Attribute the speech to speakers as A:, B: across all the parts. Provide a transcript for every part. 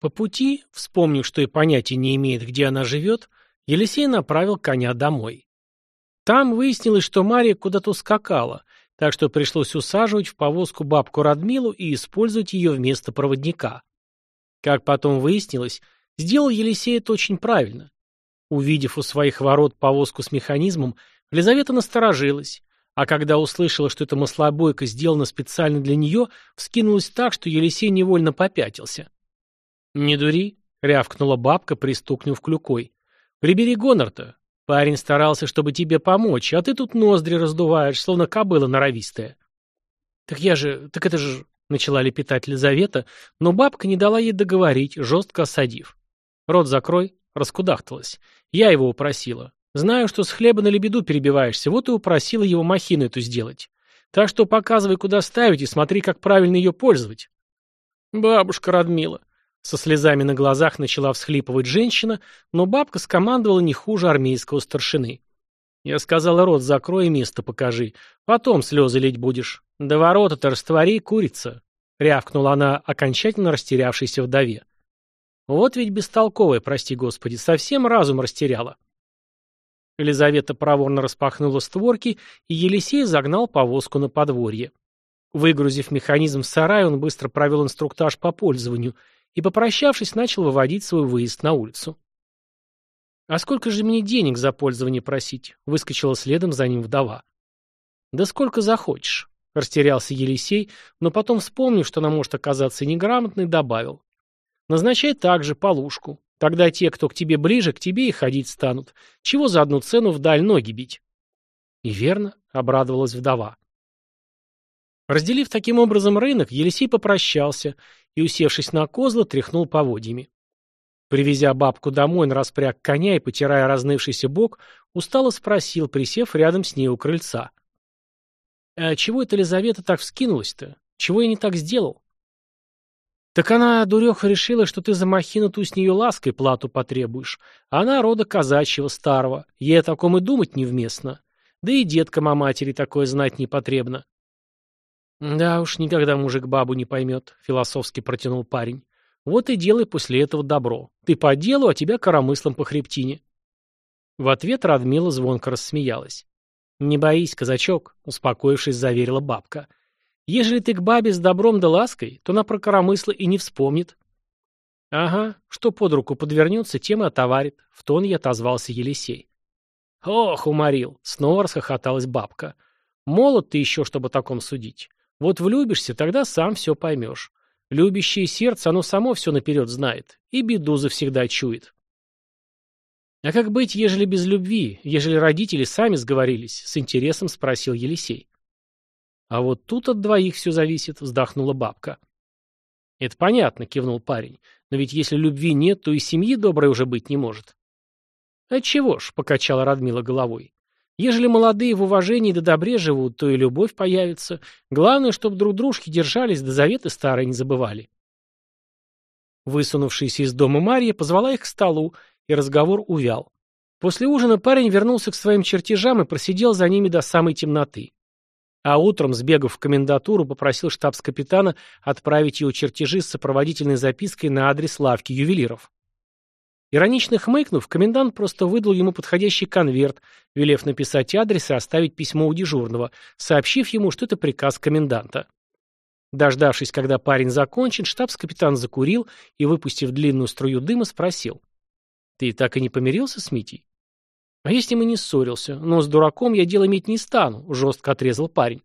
A: По пути, вспомнив, что и понятия не имеет, где она живет, Елисей направил коня домой. Там выяснилось, что Мария куда-то ускакала, так что пришлось усаживать в повозку бабку Радмилу и использовать ее вместо проводника. Как потом выяснилось, сделал Елисей это очень правильно. Увидев у своих ворот повозку с механизмом, Елизавета насторожилась, а когда услышала, что эта маслобойка сделана специально для нее, вскинулась так, что Елисей невольно попятился. «Не дури», — рявкнула бабка, пристукнув клюкой. «Прибери гонор-то. Парень старался, чтобы тебе помочь, а ты тут ноздри раздуваешь, словно кобыла норовистая». «Так я же... Так это же...» — начала лепетать Лизавета, но бабка не дала ей договорить, жестко осадив. «Рот закрой», — раскудахталась. «Я его упросила. Знаю, что с хлеба на лебеду перебиваешься, вот и упросила его махину эту сделать. Так что показывай, куда ставить, и смотри, как правильно ее пользовать». «Бабушка Радмила», со слезами на глазах начала всхлипывать женщина, но бабка скомандовала не хуже армейского старшины. Я сказала, рот закрой и место покажи. Потом слезы лить будешь. До ворота-то раствори, курица. Рявкнула она окончательно растерявшейся вдове. Вот ведь бестолковая, прости господи, совсем разум растеряла. Елизавета проворно распахнула створки, и Елисей загнал повозку на подворье. Выгрузив механизм в сарай, он быстро провел инструктаж по пользованию и, попрощавшись, начал выводить свой выезд на улицу. «А сколько же мне денег за пользование просить?» — выскочила следом за ним вдова. «Да сколько захочешь», — растерялся Елисей, но потом, вспомнив, что она может оказаться неграмотной, добавил. «Назначай также полушку. Тогда те, кто к тебе ближе, к тебе и ходить станут. Чего за одну цену вдаль ноги бить?» «И верно», — обрадовалась вдова. Разделив таким образом рынок, Елисей попрощался и, усевшись на козла, тряхнул поводьями. Привезя бабку домой, он распряг коня и, потирая разнывшийся бок, устало спросил, присев рядом с ней у крыльца. «А чего эта Лизавета так вскинулась-то? Чего я не так сделал?» «Так она, дуреха, решила, что ты за махину ту с нее лаской плату потребуешь. Она рода казачьего старого. Ей о таком и думать невместно. Да и деткам о матери такое знать не потребно. «Да уж, никогда мужик бабу не поймет», — философски протянул парень. «Вот и делай после этого добро. Ты по делу, а тебя коромыслом по хребтине». В ответ Радмила звонко рассмеялась. «Не боись, казачок», — успокоившись, заверила бабка. «Ежели ты к бабе с добром да лаской, то она про коромысла и не вспомнит». «Ага, что под руку подвернется, тем и отоварит», — в тон я отозвался Елисей. «Ох, уморил!» — снова расхохоталась бабка. «Молод ты еще, чтобы таком судить. Вот влюбишься, тогда сам все поймешь. Любящее сердце, оно само все наперед знает, и беду завсегда чует. А как быть, ежели без любви, ежели родители сами сговорились, с интересом спросил Елисей. А вот тут от двоих все зависит, вздохнула бабка. Это понятно, кивнул парень, но ведь если любви нет, то и семьи доброй уже быть не может. Отчего ж, покачала Радмила головой. Ежели молодые в уважении да добре живут, то и любовь появится. Главное, чтобы друг дружки держались, да заветы старые не забывали. Высунувшаяся из дома Марья позвала их к столу, и разговор увял. После ужина парень вернулся к своим чертежам и просидел за ними до самой темноты. А утром, сбегав в комендатуру, попросил штабс-капитана отправить его чертежи с сопроводительной запиской на адрес лавки ювелиров. Иронично хмыкнув, комендант просто выдал ему подходящий конверт, велев написать адрес и оставить письмо у дежурного, сообщив ему, что это приказ коменданта. Дождавшись, когда парень закончит, штабс-капитан закурил и, выпустив длинную струю дыма, спросил. «Ты так и не помирился с Митей?» «А если мы не ссорился? Но с дураком я дело иметь не стану», — жестко отрезал парень.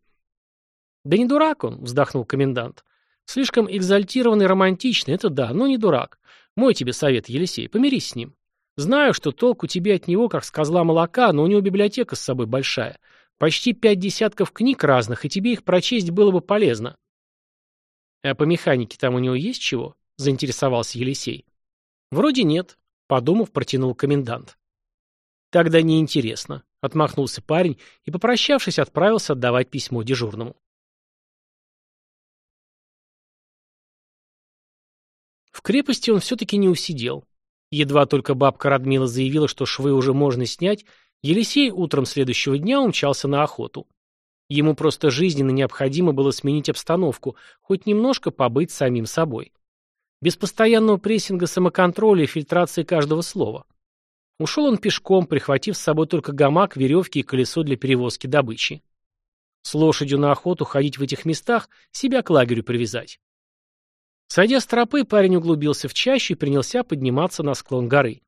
A: «Да не дурак он», — вздохнул комендант. «Слишком экзальтированный романтичный, это да, но не дурак. Мой тебе совет, Елисей, помирись с ним. Знаю, что толку тебе от него, как с козла молока, но у него библиотека с собой большая. Почти пять десятков книг разных, и тебе их прочесть было бы полезно. А по механике там у него есть чего? Заинтересовался Елисей. Вроде нет, подумав, протянул комендант. Тогда неинтересно, отмахнулся парень и, попрощавшись, отправился отдавать письмо дежурному. В крепости он все-таки не усидел. Едва только бабка Радмила заявила, что швы уже можно снять, Елисей утром следующего дня умчался на охоту. Ему просто жизненно необходимо было сменить обстановку, хоть немножко побыть самим собой. Без постоянного прессинга самоконтроля и фильтрации каждого слова. Ушел он пешком, прихватив с собой только гамак, веревки и колесо для перевозки добычи. С лошадью на охоту ходить в этих местах, себя к лагерю привязать. Сойдя с тропы, парень углубился в чащу и принялся подниматься на склон горы.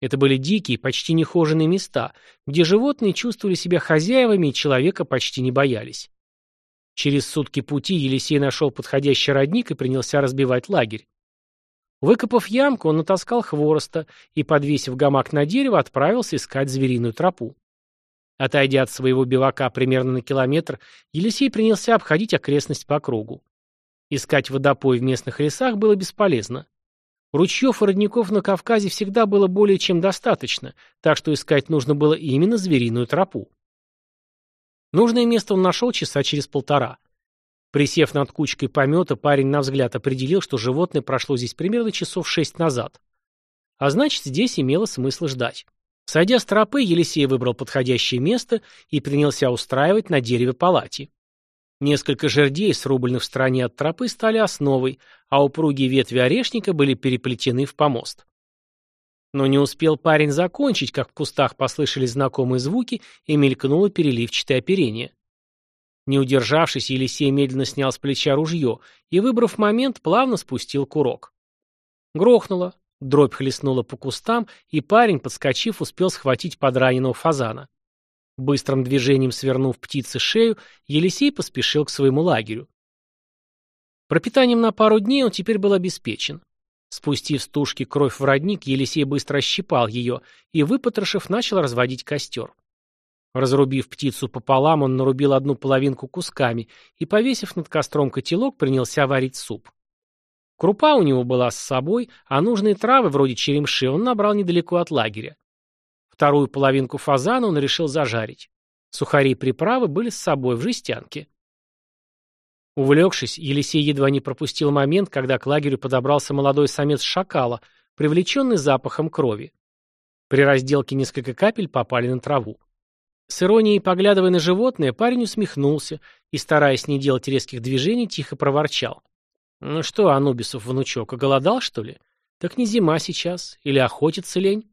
A: Это были дикие, почти нехоженные места, где животные чувствовали себя хозяевами и человека почти не боялись. Через сутки пути Елисей нашел подходящий родник и принялся разбивать лагерь. Выкопав ямку, он натаскал хвороста и, подвесив гамак на дерево, отправился искать звериную тропу. Отойдя от своего бивака примерно на километр, Елисей принялся обходить окрестность по кругу. Искать водопой в местных лесах было бесполезно. Ручьев и родников на Кавказе всегда было более чем достаточно, так что искать нужно было именно звериную тропу. Нужное место он нашел часа через полтора. Присев над кучкой помета, парень на взгляд определил, что животное прошло здесь примерно часов шесть назад. А значит, здесь имело смысл ждать. Сойдя с тропы, Елисей выбрал подходящее место и принялся устраивать на дереве палати. Несколько жердей, срубленных в стороне от тропы, стали основой, а упругие ветви орешника были переплетены в помост. Но не успел парень закончить, как в кустах послышались знакомые звуки и мелькнуло переливчатое оперение. Не удержавшись, Елисей медленно снял с плеча ружье и, выбрав момент, плавно спустил курок. Грохнуло, дробь хлестнула по кустам, и парень, подскочив, успел схватить подраненного фазана. Быстрым движением свернув птице шею, Елисей поспешил к своему лагерю. Пропитанием на пару дней он теперь был обеспечен. Спустив с тушки кровь в родник, Елисей быстро ощипал ее и, выпотрошив, начал разводить костер. Разрубив птицу пополам, он нарубил одну половинку кусками и, повесив над костром котелок, принялся варить суп. Крупа у него была с собой, а нужные травы, вроде черемши, он набрал недалеко от лагеря. Вторую половинку фазана он решил зажарить. Сухари и приправы были с собой в жестянке. Увлекшись, Елисей едва не пропустил момент, когда к лагерю подобрался молодой самец шакала, привлеченный запахом крови. При разделке несколько капель попали на траву. С иронией поглядывая на животное, парень усмехнулся и, стараясь не делать резких движений, тихо проворчал. «Ну что, Анубисов, внучок, оголодал, что ли? Так не зима сейчас, или охотиться лень?»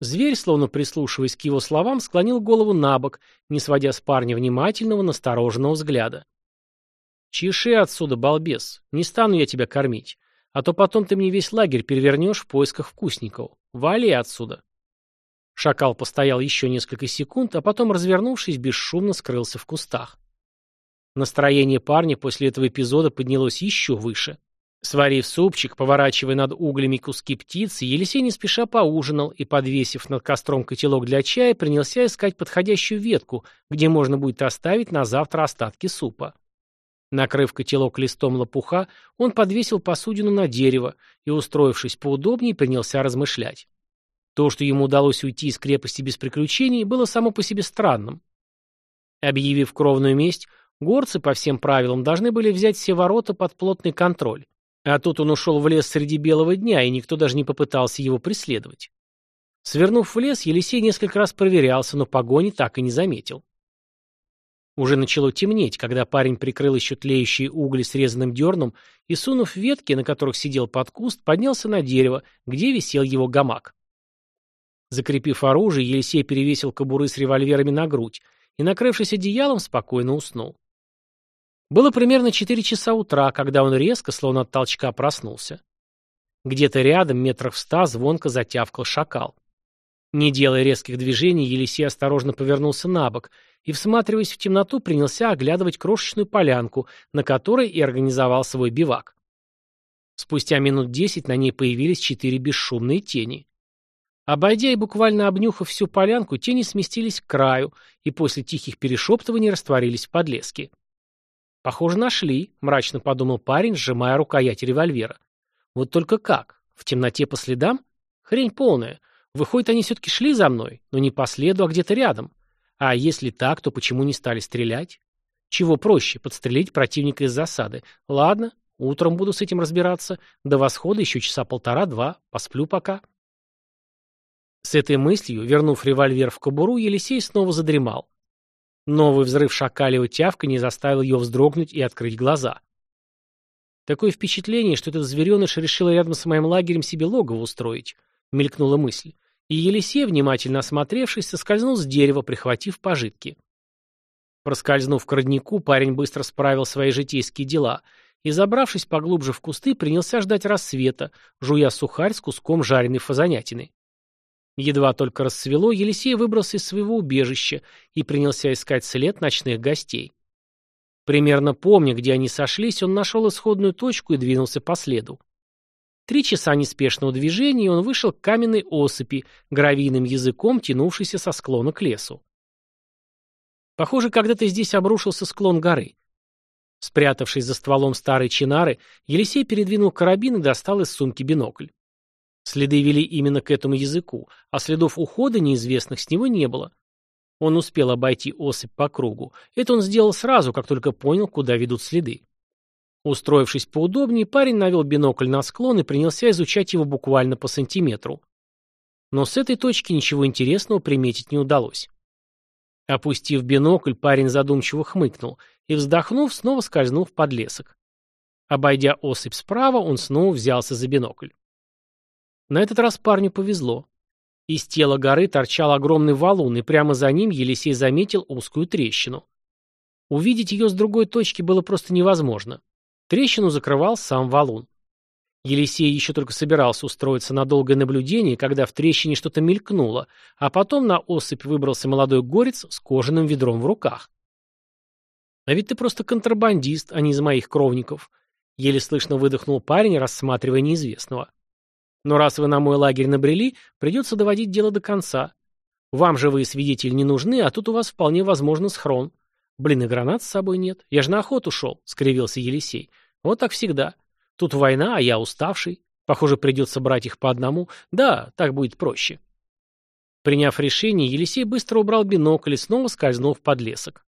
A: Зверь, словно прислушиваясь к его словам, склонил голову на бок, не сводя с парня внимательного, настороженного взгляда. «Чеши отсюда, балбес, не стану я тебя кормить, а то потом ты мне весь лагерь перевернешь в поисках вкусников. Вали отсюда!» Шакал постоял еще несколько секунд, а потом, развернувшись, бесшумно скрылся в кустах. Настроение парня после этого эпизода поднялось еще выше. Сварив супчик, поворачивая над углями куски птицы, Елисей не спеша поужинал и, подвесив над костром котелок для чая, принялся искать подходящую ветку, где можно будет оставить на завтра остатки супа. Накрыв котелок листом лопуха, он подвесил посудину на дерево и, устроившись поудобнее, принялся размышлять. То, что ему удалось уйти из крепости без приключений, было само по себе странным. Объявив кровную месть, горцы по всем правилам должны были взять все ворота под плотный контроль. А тут он ушел в лес среди белого дня, и никто даже не попытался его преследовать. Свернув в лес, Елисей несколько раз проверялся, но погони так и не заметил. Уже начало темнеть, когда парень прикрыл еще тлеющие угли срезанным дерном и, сунув ветки, на которых сидел под куст, поднялся на дерево, где висел его гамак. Закрепив оружие, Елисей перевесил кобуры с револьверами на грудь и, накрывшись одеялом, спокойно уснул. Было примерно четыре часа утра, когда он резко, словно от толчка, проснулся. Где-то рядом, метрах в ста, звонко затявкал шакал. Не делая резких движений, Елисей осторожно повернулся на бок и, всматриваясь в темноту, принялся оглядывать крошечную полянку, на которой и организовал свой бивак. Спустя минут десять на ней появились четыре бесшумные тени. Обойдя и буквально обнюхав всю полянку, тени сместились к краю и после тихих перешептываний растворились в подлеске. «Похоже, нашли», — мрачно подумал парень, сжимая рукоять револьвера. «Вот только как? В темноте по следам? Хрень полная. Выходит, они все-таки шли за мной, но не по следу, а где-то рядом. А если так, то почему не стали стрелять? Чего проще, подстрелить противника из засады? Ладно, утром буду с этим разбираться. До восхода еще часа полтора-два, посплю пока». С этой мыслью, вернув револьвер в кобуру, Елисей снова задремал. Новый взрыв шакалевого тявка не заставил ее вздрогнуть и открыть глаза. Такое впечатление, что этот звереныш решил рядом с моим лагерем себе логово устроить, мелькнула мысль. И Елисей, внимательно осмотревшись, соскользнул с дерева, прихватив пожитки. Проскользнув к роднику, парень быстро справил свои житейские дела и, забравшись поглубже в кусты, принялся ждать рассвета, жуя сухарь с куском жареной фазанятины. Едва только рассвело, Елисей выбрался из своего убежища и принялся искать след ночных гостей. Примерно помня, где они сошлись, он нашел исходную точку и двинулся по следу. Три часа неспешного движения, и он вышел к каменной осыпи, гравийным языком, тянувшейся со склона к лесу. Похоже, когда-то здесь обрушился склон горы. Спрятавшись за стволом старой чинары, Елисей передвинул карабин и достал из сумки бинокль. Следы вели именно к этому языку, а следов ухода неизвестных с него не было. Он успел обойти осыпь по кругу. Это он сделал сразу, как только понял, куда ведут следы. Устроившись поудобнее, парень навел бинокль на склон и принялся изучать его буквально по сантиметру. Но с этой точки ничего интересного приметить не удалось. Опустив бинокль, парень задумчиво хмыкнул и, вздохнув, снова скользнул в подлесок. Обойдя осыпь справа, он снова взялся за бинокль. На этот раз парню повезло. Из тела горы торчал огромный валун, и прямо за ним Елисей заметил узкую трещину. Увидеть ее с другой точки было просто невозможно. Трещину закрывал сам валун. Елисей еще только собирался устроиться на долгое наблюдение, когда в трещине что-то мелькнуло, а потом на осыпь выбрался молодой горец с кожаным ведром в руках. «А ведь ты просто контрабандист, а не из моих кровников», — еле слышно выдохнул парень, рассматривая неизвестного. «Но раз вы на мой лагерь набрели, придется доводить дело до конца. Вам же вы свидетели не нужны, а тут у вас вполне возможно схрон. «Блин, и гранат с собой нет. Я же на охоту шел», — скривился Елисей. «Вот так всегда. Тут война, а я уставший. Похоже, придется брать их по одному. Да, так будет проще». Приняв решение, Елисей быстро убрал бинокль и снова скользнул в подлесок.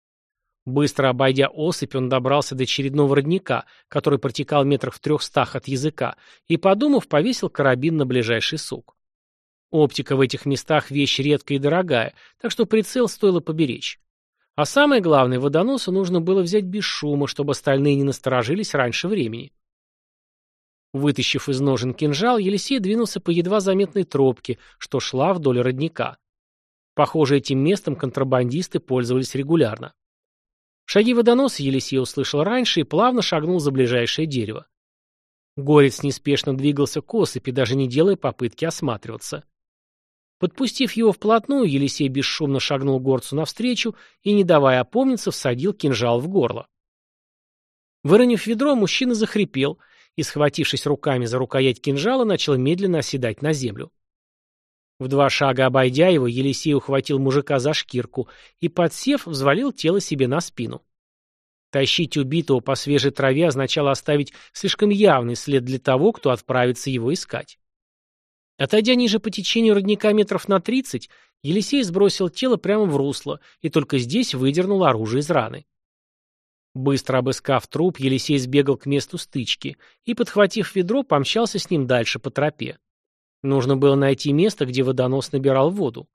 A: Быстро обойдя осыпь, он добрался до очередного родника, который протекал метрах в трехстах от языка, и, подумав, повесил карабин на ближайший сук. Оптика в этих местах вещь редкая и дорогая, так что прицел стоило поберечь. А самое главное, водоноса нужно было взять без шума, чтобы остальные не насторожились раньше времени. Вытащив из ножен кинжал, Елисей двинулся по едва заметной тропке, что шла вдоль родника. Похоже, этим местом контрабандисты пользовались регулярно. Шаги водоноса Елисей услышал раньше и плавно шагнул за ближайшее дерево. Горец неспешно двигался к осыпи, даже не делая попытки осматриваться. Подпустив его вплотную, Елисей бесшумно шагнул горцу навстречу и, не давая опомниться, всадил кинжал в горло. Выронив ведро, мужчина захрипел и, схватившись руками за рукоять кинжала, начал медленно оседать на землю. В два шага обойдя его, Елисей ухватил мужика за шкирку и, подсев, взвалил тело себе на спину. Тащить убитого по свежей траве означало оставить слишком явный след для того, кто отправится его искать. Отойдя ниже по течению родника метров на тридцать, Елисей сбросил тело прямо в русло и только здесь выдернул оружие из раны. Быстро обыскав труп, Елисей сбегал к месту стычки и, подхватив ведро, помчался с ним дальше по тропе. Нужно было найти место, где водонос набирал воду.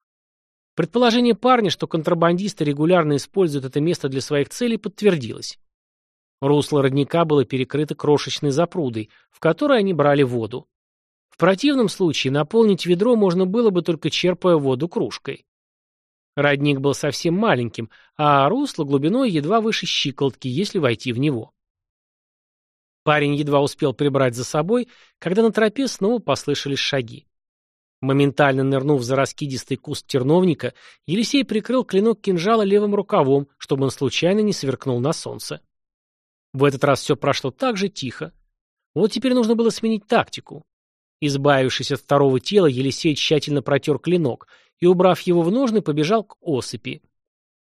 A: Предположение парня, что контрабандисты регулярно используют это место для своих целей, подтвердилось. Русло родника было перекрыто крошечной запрудой, в которой они брали воду. В противном случае наполнить ведро можно было бы только черпая воду кружкой. Родник был совсем маленьким, а русло глубиной едва выше щиколотки, если войти в него. Парень едва успел прибрать за собой, когда на тропе снова послышались шаги. Моментально нырнув за раскидистый куст терновника, Елисей прикрыл клинок кинжала левым рукавом, чтобы он случайно не сверкнул на солнце. В этот раз все прошло так же тихо. Вот теперь нужно было сменить тактику. Избавившись от второго тела, Елисей тщательно протер клинок и, убрав его в ножны, побежал к осыпи.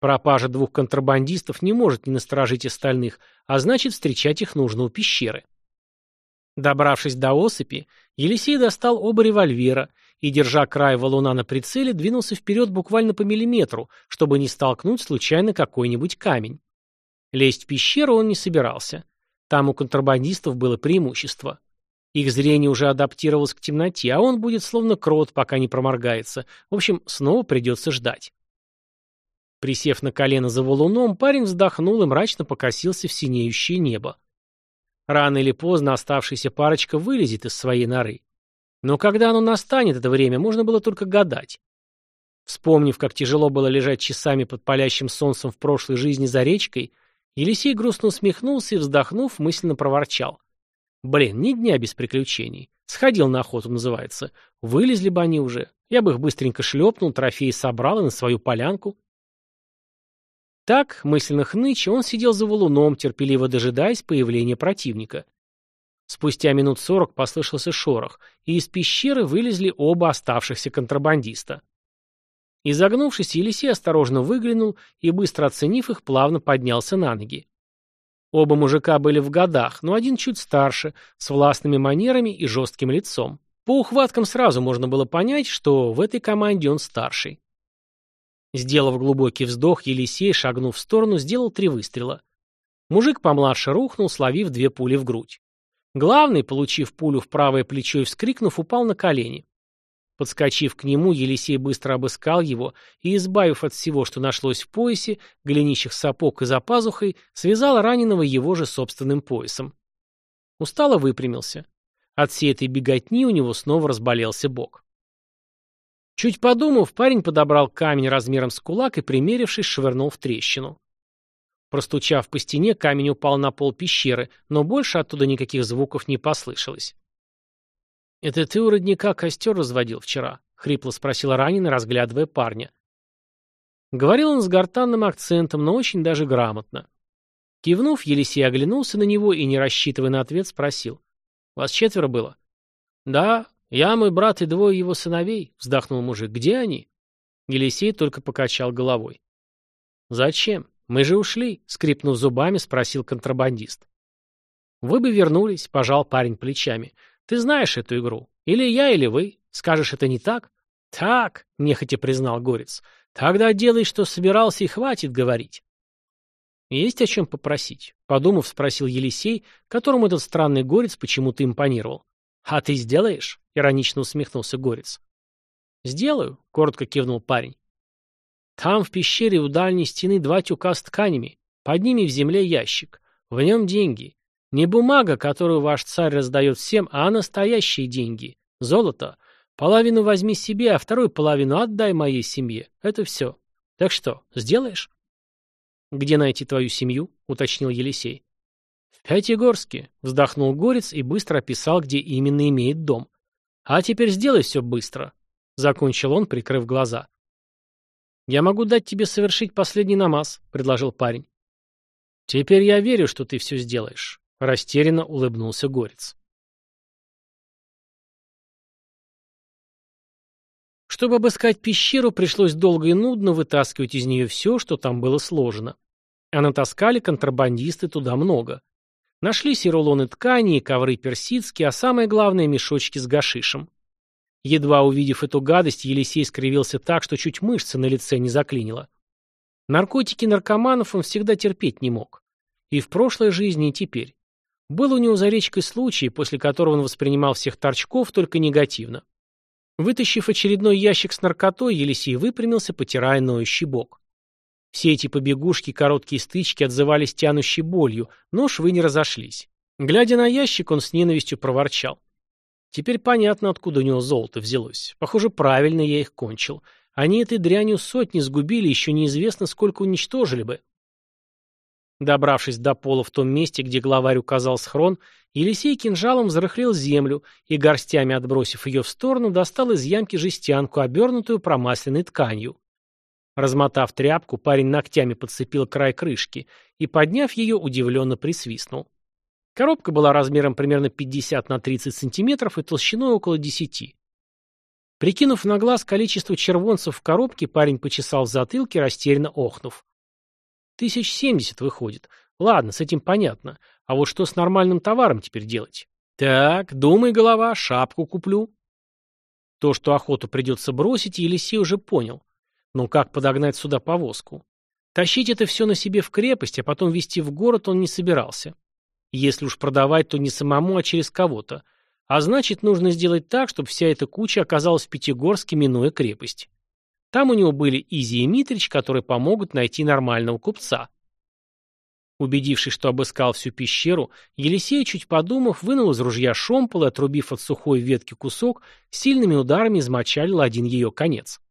A: Пропажа двух контрабандистов не может не насторожить остальных, а значит встречать их нужно у пещеры. Добравшись до осыпи, Елисей достал оба револьвера и, держа край валуна на прицеле, двинулся вперед буквально по миллиметру, чтобы не столкнуть случайно какой-нибудь камень. Лезть в пещеру он не собирался. Там у контрабандистов было преимущество. Их зрение уже адаптировалось к темноте, а он будет словно крот, пока не проморгается. В общем, снова придется ждать. Присев на колено за валуном, парень вздохнул и мрачно покосился в синеющее небо. Рано или поздно оставшаяся парочка вылезет из своей норы. Но когда оно настанет, это время, можно было только гадать. Вспомнив, как тяжело было лежать часами под палящим солнцем в прошлой жизни за речкой, Елисей грустно усмехнулся и, вздохнув, мысленно проворчал. Блин, ни дня без приключений. Сходил на охоту, называется. Вылезли бы они уже. Я бы их быстренько шлепнул, трофеи собрал и на свою полянку. Так, мысленно хныча, он сидел за валуном, терпеливо дожидаясь появления противника. Спустя минут сорок послышался шорох, и из пещеры вылезли оба оставшихся контрабандиста. Изогнувшись, Елисей осторожно выглянул и, быстро оценив их, плавно поднялся на ноги. Оба мужика были в годах, но один чуть старше, с властными манерами и жестким лицом. По ухваткам сразу можно было понять, что в этой команде он старший. Сделав глубокий вздох, Елисей, шагнув в сторону, сделал три выстрела. Мужик помладше рухнул, словив две пули в грудь. Главный, получив пулю в правое плечо и вскрикнув, упал на колени. Подскочив к нему, Елисей быстро обыскал его и, избавив от всего, что нашлось в поясе, голенищих сапог и за пазухой, связал раненого его же собственным поясом. Устало выпрямился. От всей этой беготни у него снова разболелся бок. Чуть подумав, парень подобрал камень размером с кулак и, примерившись, швырнул в трещину. Простучав по стене, камень упал на пол пещеры, но больше оттуда никаких звуков не послышалось. «Это ты у родника костер разводил вчера?» — хрипло спросила раненый, разглядывая парня. Говорил он с гортанным акцентом, но очень даже грамотно. Кивнув, Елисей оглянулся на него и, не рассчитывая на ответ, спросил. «Вас четверо было?» «Да, я, мой брат и двое его сыновей», — вздохнул мужик. «Где они?» Елисей только покачал головой. «Зачем? Мы же ушли», — скрипнув зубами, спросил контрабандист. «Вы бы вернулись», — пожал парень плечами. Ты знаешь эту игру. Или я, или вы. Скажешь, это не так? Так, нехотя признал Горец. Тогда делай, что собирался, и хватит говорить. Есть о чем попросить? Подумав, спросил Елисей, которому этот странный Горец почему-то импонировал. А ты сделаешь? Иронично усмехнулся Горец. Сделаю, коротко кивнул парень. Там в пещере у дальней стены два тюка с тканями. Под ними в земле ящик. В нем деньги. Не бумага, которую ваш царь раздает всем, а настоящие деньги. Золото. Половину возьми себе, а вторую половину отдай моей семье. Это все. Так что, сделаешь? Где найти твою семью? Уточнил Елисей. Пятигорске. Вздохнул Горец и быстро описал, где именно имеет дом. А теперь сделай все быстро. Закончил он, прикрыв глаза. «Я могу дать тебе совершить последний намаз», — предложил парень. «Теперь я верю, что ты все сделаешь. Растерянно улыбнулся Горец. Чтобы обыскать пещеру, пришлось долго и нудно вытаскивать из нее все, что там было сложено. А натаскали контрабандисты туда много. Нашлись и рулоны ткани, и ковры персидские, а самое главное – мешочки с гашишем. Едва увидев эту гадость, Елисей скривился так, что чуть мышцы на лице не заклинило. Наркотики наркоманов он всегда терпеть не мог. И в прошлой жизни, и теперь. Был у него за речкой случай, после которого он воспринимал всех торчков только негативно. Вытащив очередной ящик с наркотой, Елисей выпрямился, потирая ноющий бок. Все эти побегушки, короткие стычки отзывались тянущей болью, но швы не разошлись. Глядя на ящик, он с ненавистью проворчал. Теперь понятно, откуда у него золото взялось. Похоже, правильно я их кончил. Они этой дрянью сотни сгубили, еще неизвестно, сколько уничтожили бы. Добравшись до пола в том месте, где главарь указал схрон, Елисей кинжалом взрыхлил землю и, горстями отбросив ее в сторону, достал из ямки жестянку, обернутую промасленной тканью. Размотав тряпку, парень ногтями подцепил край крышки и, подняв ее, удивленно присвистнул. Коробка была размером примерно 50 на 30 сантиметров и толщиной около 10. Прикинув на глаз количество червонцев в коробке, парень почесал в затылке, растерянно охнув. Тысяч семьдесят выходит. Ладно, с этим понятно. А вот что с нормальным товаром теперь делать? Так, думай, голова, шапку куплю. То, что охоту придется бросить, Елисей уже понял. Но как подогнать сюда повозку? Тащить это все на себе в крепость, а потом везти в город он не собирался. Если уж продавать, то не самому, а через кого-то. А значит, нужно сделать так, чтобы вся эта куча оказалась в Пятигорске, минуя крепость. Там у него были Изи и Митрич, которые помогут найти нормального купца. Убедившись, что обыскал всю пещеру, Елисей, чуть подумав, вынул из ружья шомпол и, отрубив от сухой ветки кусок, сильными ударами измочалил один ее конец.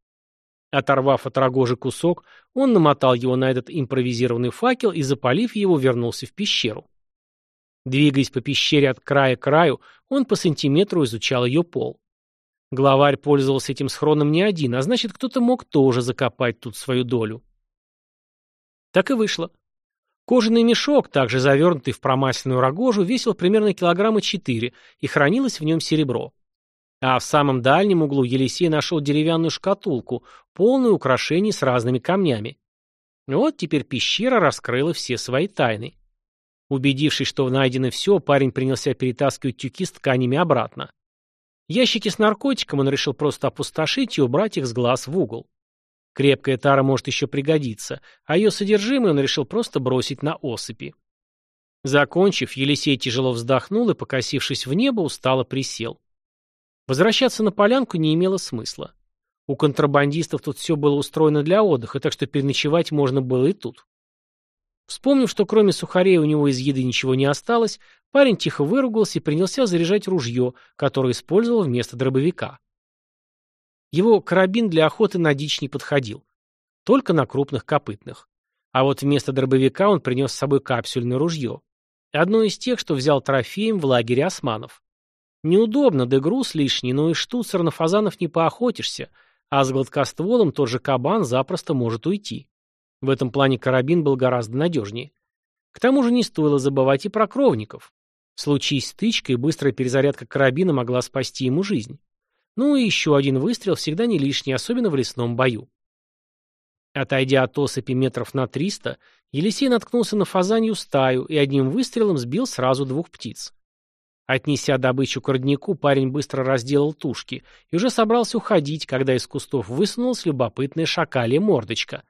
A: Оторвав от рогожи кусок, он намотал его на этот импровизированный факел и, запалив его, вернулся в пещеру. Двигаясь по пещере от края к краю, он по сантиметру изучал ее пол. Главарь пользовался этим схроном не один, а значит, кто-то мог тоже закопать тут свою долю. Так и вышло. Кожаный мешок, также завернутый в промасленную рогожу, весил примерно килограмма четыре, и хранилось в нем серебро. А в самом дальнем углу Елисей нашел деревянную шкатулку, полную украшений с разными камнями. Вот теперь пещера раскрыла все свои тайны. Убедившись, что найдено все, парень принялся перетаскивать тюки с тканями обратно. Ящики с наркотиком он решил просто опустошить и убрать их с глаз в угол. Крепкая тара может еще пригодиться, а ее содержимое он решил просто бросить на осыпи. Закончив, Елисей тяжело вздохнул и, покосившись в небо, устало присел. Возвращаться на полянку не имело смысла. У контрабандистов тут все было устроено для отдыха, так что переночевать можно было и тут. Вспомнив, что кроме сухарей у него из еды ничего не осталось, парень тихо выругался и принялся заряжать ружье, которое использовал вместо дробовика. Его карабин для охоты на дичь не подходил. Только на крупных копытных. А вот вместо дробовика он принес с собой капсюльное ружье. Одно из тех, что взял трофеем в лагере османов. Неудобно, да груз лишний, но и штуцер на фазанов не поохотишься, а с гладкостволом тот же кабан запросто может уйти. В этом плане карабин был гораздо надежнее. К тому же не стоило забывать и про кровников. В случае стычки быстрая перезарядка карабина могла спасти ему жизнь. Ну и еще один выстрел всегда не лишний, особенно в лесном бою. Отойдя от осыпи метров на триста, Елисей наткнулся на фазанью стаю и одним выстрелом сбил сразу двух птиц. Отнеся добычу к роднику, парень быстро разделал тушки и уже собрался уходить, когда из кустов высунулась любопытная шакалья мордочка.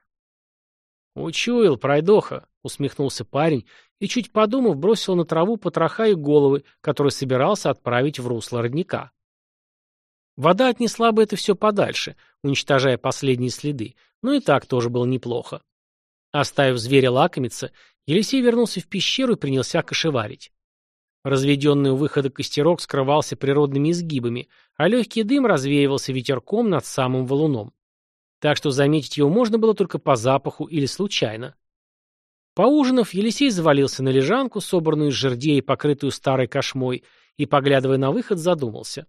A: «Учуял, пройдоха», — усмехнулся парень и, чуть подумав, бросил на траву потроха и головы, которые собирался отправить в русло родника. Вода отнесла бы это все подальше, уничтожая последние следы, но и так тоже было неплохо. Оставив зверя лакомиться, Елисей вернулся в пещеру и принялся кошеварить. Разведенный у выхода костерок скрывался природными изгибами, а легкий дым развеивался ветерком над самым валуном. Так что заметить его можно было только по запаху или случайно. Поужинав, Елисей завалился на лежанку, собранную из жердей покрытую старой кошмой, и, поглядывая на выход, задумался.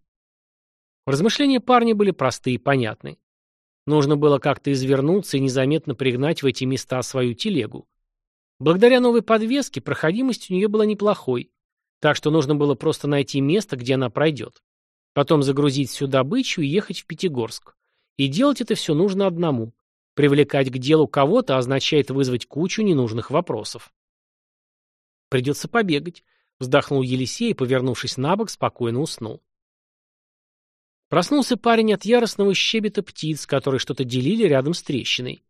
A: Размышления парня были простые и понятны. Нужно было как-то извернуться и незаметно пригнать в эти места свою телегу. Благодаря новой подвеске проходимость у нее была неплохой, так что нужно было просто найти место, где она пройдет. Потом загрузить всю добычу и ехать в Пятигорск. И делать это все нужно одному. Привлекать к делу кого-то означает вызвать кучу ненужных вопросов. Придется побегать, вздохнул Елисей повернувшись на бок, спокойно уснул. Проснулся парень от яростного щебета птиц, которые что-то делили рядом с трещиной.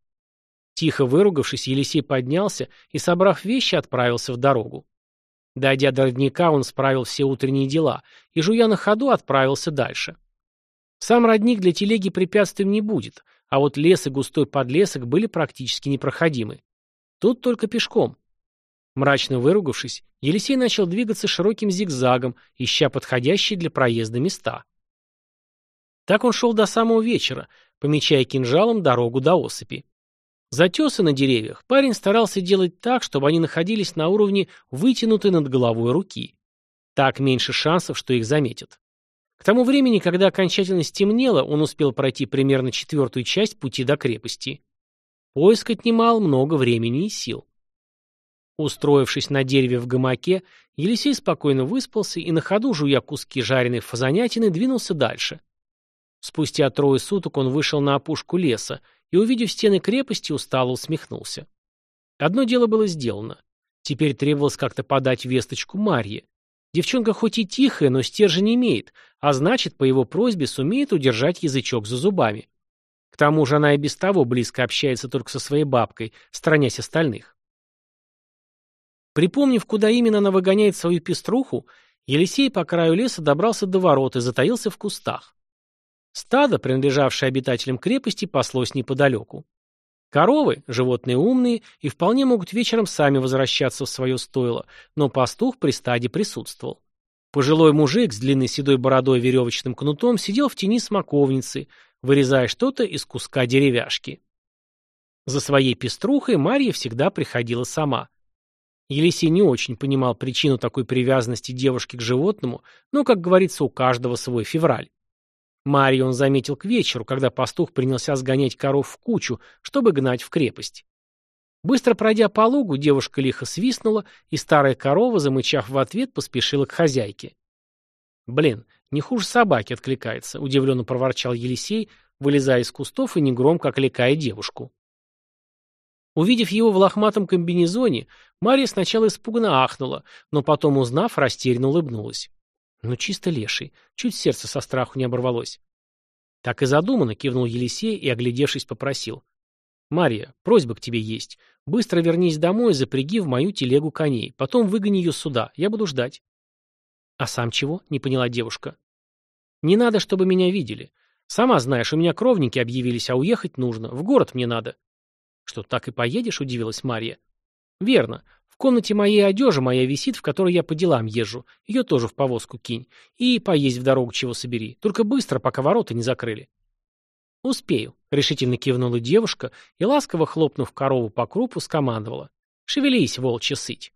A: Тихо выругавшись, Елисей поднялся и, собрав вещи, отправился в дорогу. Дойдя до родника, он справил все утренние дела и, жуя на ходу, отправился дальше. Сам родник для телеги препятствием не будет, а вот лес и густой подлесок были практически непроходимы. Тут только пешком. Мрачно выругавшись, Елисей начал двигаться широким зигзагом, ища подходящие для проезда места. Так он шел до самого вечера, помечая кинжалом дорогу до осыпи. Затесы на деревьях парень старался делать так, чтобы они находились на уровне вытянутой над головой руки. Так меньше шансов, что их заметят. К тому времени, когда окончательно стемнело, он успел пройти примерно четвертую часть пути до крепости. Поиск отнимал много времени и сил. Устроившись на дереве в гамаке, Елисей спокойно выспался и на ходу, жуя куски жареной фазанятины, двинулся дальше. Спустя трое суток он вышел на опушку леса и, увидев стены крепости, устало усмехнулся. Одно дело было сделано. Теперь требовалось как-то подать весточку Марье. Девчонка хоть и тихая, но стержень имеет, а значит, по его просьбе сумеет удержать язычок за зубами. К тому же она и без того близко общается только со своей бабкой, сторонясь остальных. Припомнив, куда именно она выгоняет свою пеструху, Елисей по краю леса добрался до ворот и затаился в кустах. Стадо, принадлежавшее обитателям крепости, паслось неподалеку. Коровы – животные умные и вполне могут вечером сами возвращаться в свое стойло, но пастух при стаде присутствовал. Пожилой мужик с длинной седой бородой и веревочным кнутом сидел в тени смоковницы, вырезая что-то из куска деревяшки. За своей пеструхой Марья всегда приходила сама. Елисей не очень понимал причину такой привязанности девушки к животному, но, как говорится, у каждого свой февраль. Марию он заметил к вечеру, когда пастух принялся сгонять коров в кучу, чтобы гнать в крепость. Быстро пройдя по лугу, девушка лихо свистнула, и старая корова, замычав в ответ, поспешила к хозяйке. «Блин, не хуже собаки откликается», — удивленно проворчал Елисей, вылезая из кустов и негромко окликая девушку. Увидев его в лохматом комбинезоне, Мария сначала испуганно ахнула, но потом, узнав, растерянно улыбнулась. Ну, чисто леший. Чуть сердце со страху не оборвалось. Так и задумано, кивнул Елисей и, оглядевшись, попросил. «Марья, просьба к тебе есть. Быстро вернись домой и запряги в мою телегу коней. Потом выгони ее сюда. Я буду ждать». «А сам чего?» — не поняла девушка. «Не надо, чтобы меня видели. Сама знаешь, у меня кровники объявились, а уехать нужно. В город мне надо». «Что, так и поедешь?» — удивилась Марья. «Верно комнате моей одежа моя висит, в которой я по делам езжу. Ее тоже в повозку кинь. И поесть в дорогу чего собери. Только быстро, пока ворота не закрыли. «Успею», — решительно кивнула девушка и, ласково хлопнув корову по крупу, скомандовала. «Шевелись, волчья сыть».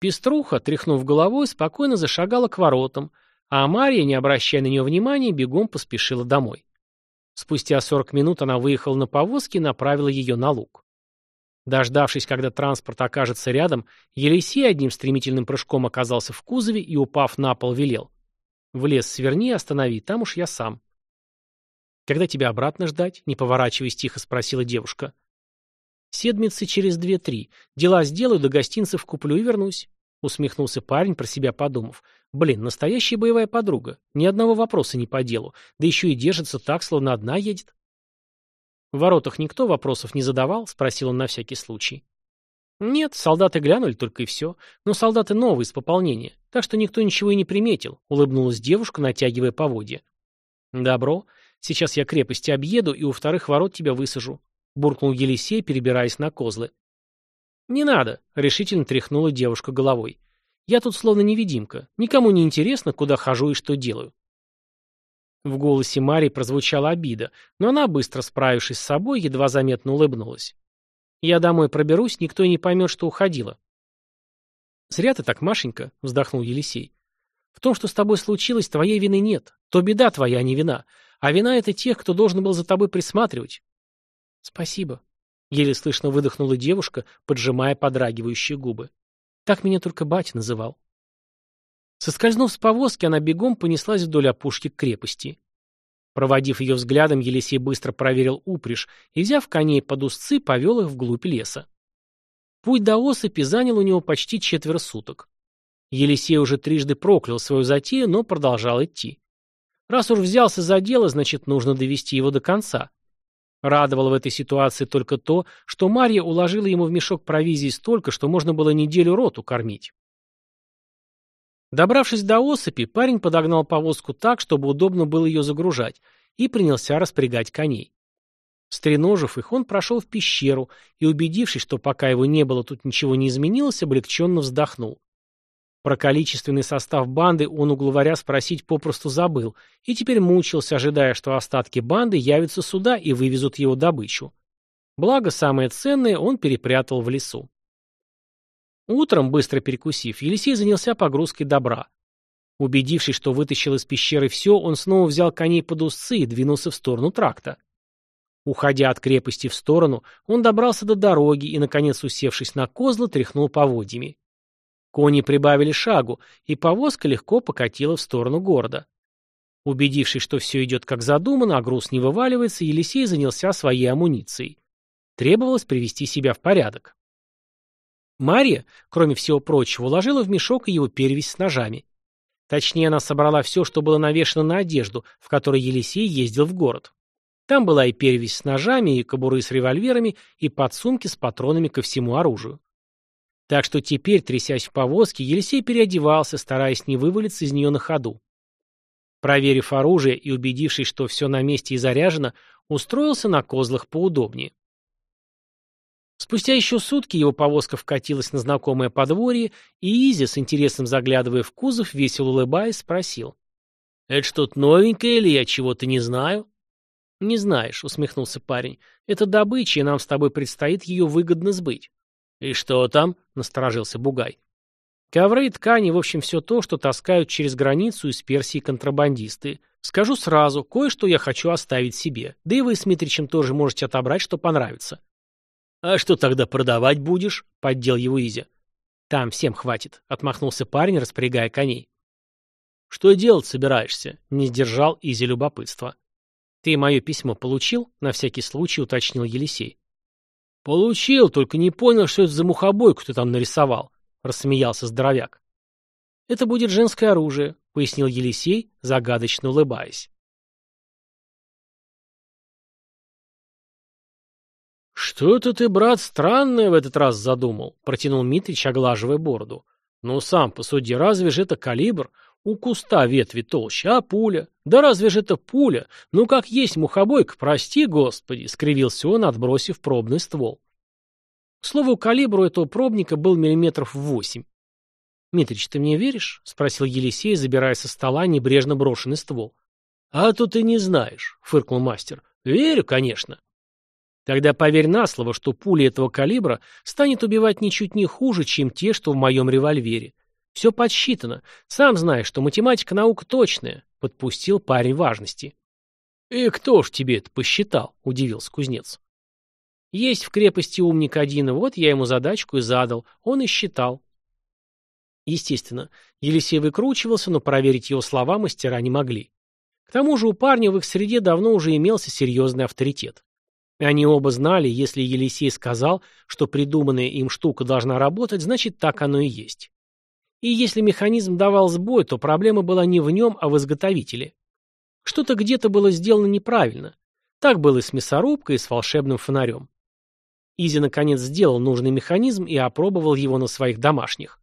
A: Пеструха, тряхнув головой, спокойно зашагала к воротам, а Мария, не обращая на нее внимания, бегом поспешила домой. Спустя сорок минут она выехала на повозке и направила ее на луг. Дождавшись, когда транспорт окажется рядом, Елисей одним стремительным прыжком оказался в кузове и, упав на пол, велел. «В лес сверни останови, там уж я сам». «Когда тебя обратно ждать?» — не поворачиваясь, тихо спросила девушка. «Седмицы через две-три. Дела сделаю, до гостинцев куплю и вернусь», — усмехнулся парень, про себя подумав. «Блин, настоящая боевая подруга. Ни одного вопроса не по делу. Да еще и держится так, словно одна едет». В воротах никто вопросов не задавал, спросил он на всякий случай. Нет, солдаты глянули только и все. Но солдаты новые, с пополнения. Так что никто ничего и не приметил, улыбнулась девушка, натягивая поводья. Добро. Сейчас я крепости объеду и у вторых ворот тебя высажу. Буркнул Елисей, перебираясь на козлы. Не надо, решительно тряхнула девушка головой. Я тут словно невидимка. Никому не интересно, куда хожу и что делаю. В голосе Марии прозвучала обида, но она, быстро справившись с собой, едва заметно улыбнулась. «Я домой проберусь, никто не поймет, что уходила». «Зря ты так, Машенька», — вздохнул Елисей. «В том, что с тобой случилось, твоей вины нет. То беда твоя, а не вина. А вина — это тех, кто должен был за тобой присматривать». «Спасибо», — еле слышно выдохнула девушка, поджимая подрагивающие губы. «Так меня только батя называл». Соскользнув с повозки, она бегом понеслась вдоль опушки к крепости. Проводив ее взглядом, Елисей быстро проверил упряжь и, взяв коней под узцы, повел их вглубь леса. Путь до осыпи занял у него почти четверо суток. Елисей уже трижды проклял свою затею, но продолжал идти. Раз уж взялся за дело, значит, нужно довести его до конца. Радовало в этой ситуации только то, что Марья уложила ему в мешок провизии столько, что можно было неделю роту кормить. Добравшись до осыпи, парень подогнал повозку так, чтобы удобно было ее загружать, и принялся распрягать коней. Стреножив их, он прошел в пещеру и, убедившись, что пока его не было, тут ничего не изменилось, облегченно вздохнул. Про количественный состав банды он у главаря спросить попросту забыл, и теперь мучился, ожидая, что остатки банды явятся сюда и вывезут его добычу. Благо, самое ценное он перепрятал в лесу. Утром, быстро перекусив, Елисей занялся погрузкой добра. Убедившись, что вытащил из пещеры все, он снова взял коней под узцы и двинулся в сторону тракта. Уходя от крепости в сторону, он добрался до дороги и, наконец, усевшись на козлы, тряхнул поводьями. Кони прибавили шагу, и повозка легко покатила в сторону города. Убедившись, что все идет как задумано, а груз не вываливается, Елисей занялся своей амуницией. Требовалось привести себя в порядок. Мария, кроме всего прочего, уложила в мешок его перевязь с ножами. Точнее, она собрала все, что было навешано на одежду, в которой Елисей ездил в город. Там была и перевязь с ножами, и кобуры с револьверами, и подсумки с патронами ко всему оружию. Так что теперь, трясясь в повозке, Елисей переодевался, стараясь не вывалиться из нее на ходу. Проверив оружие и убедившись, что все на месте и заряжено, устроился на козлах поудобнее. Спустя еще сутки его повозка вкатилась на знакомое подворье, и Изи, с интересом заглядывая в кузов, весело улыбаясь, спросил. «Это что-то новенькое или я чего-то не знаю?» «Не знаешь», — усмехнулся парень. «Это добыча, и нам с тобой предстоит ее выгодно сбыть». «И что там?» — насторожился Бугай. «Ковры и ткани, в общем, все то, что таскают через границу из Персии контрабандисты. Скажу сразу, кое-что я хочу оставить себе. Да и вы с Митричем тоже можете отобрать, что понравится». «А что тогда продавать будешь?» — поддел его Изя. «Там всем хватит», — отмахнулся парень, распрягая коней. «Что делать собираешься?» — не сдержал Изи любопытства. «Ты мое письмо получил?» — на всякий случай уточнил Елисей. «Получил, только не понял, что это за мухобойку ты там нарисовал», — рассмеялся здоровяк. «Это будет женское оружие», — пояснил Елисей, загадочно улыбаясь. «Что это ты, брат, странное в этот раз задумал?» — протянул Митрич, оглаживая бороду. «Ну, сам посуди, разве же это калибр? У куста ветви толще, а пуля? Да разве же это пуля? Ну, как есть мухобойка, прости, господи!» — скривился он, отбросив пробный ствол. К слову, калибр у этого пробника был миллиметров восемь. «Митрич, ты мне веришь?» — спросил Елисей, забирая со стола небрежно брошенный ствол. «А то ты не знаешь», — фыркнул мастер. «Верю, конечно». Тогда поверь на слово, что пуля этого калибра станет убивать ничуть не хуже, чем те, что в моем револьвере. Все подсчитано. Сам знаешь, что математика наука точная, — подпустил парень важности. «И кто ж тебе это посчитал?» — удивился кузнец. «Есть в крепости умник один, вот я ему задачку и задал. Он и считал». Естественно, Елисей выкручивался, но проверить его слова мастера не могли. К тому же у парня в их среде давно уже имелся серьезный авторитет. Они оба знали, если Елисей сказал, что придуманная им штука должна работать, значит так оно и есть. И если механизм давал сбой, то проблема была не в нем, а в изготовителе. Что-то где-то было сделано неправильно. Так было и с мясорубкой, и с волшебным фонарем. Изи наконец сделал нужный механизм и опробовал его на своих домашних.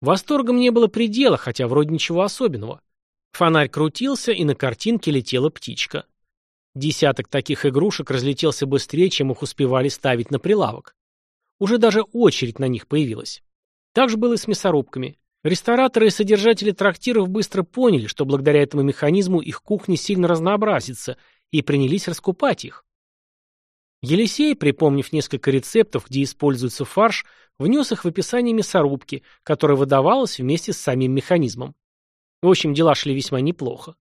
A: Восторгом не было предела, хотя вроде ничего особенного. Фонарь крутился, и на картинке летела птичка. Десяток таких игрушек разлетелся быстрее, чем их успевали ставить на прилавок. Уже даже очередь на них появилась. Так же было и с мясорубками. Рестораторы и содержатели трактиров быстро поняли, что благодаря этому механизму их кухня сильно разнообразится, и принялись раскупать их. Елисей, припомнив несколько рецептов, где используется фарш, внес их в описание мясорубки, которая выдавалась вместе с самим механизмом. В общем, дела шли весьма неплохо.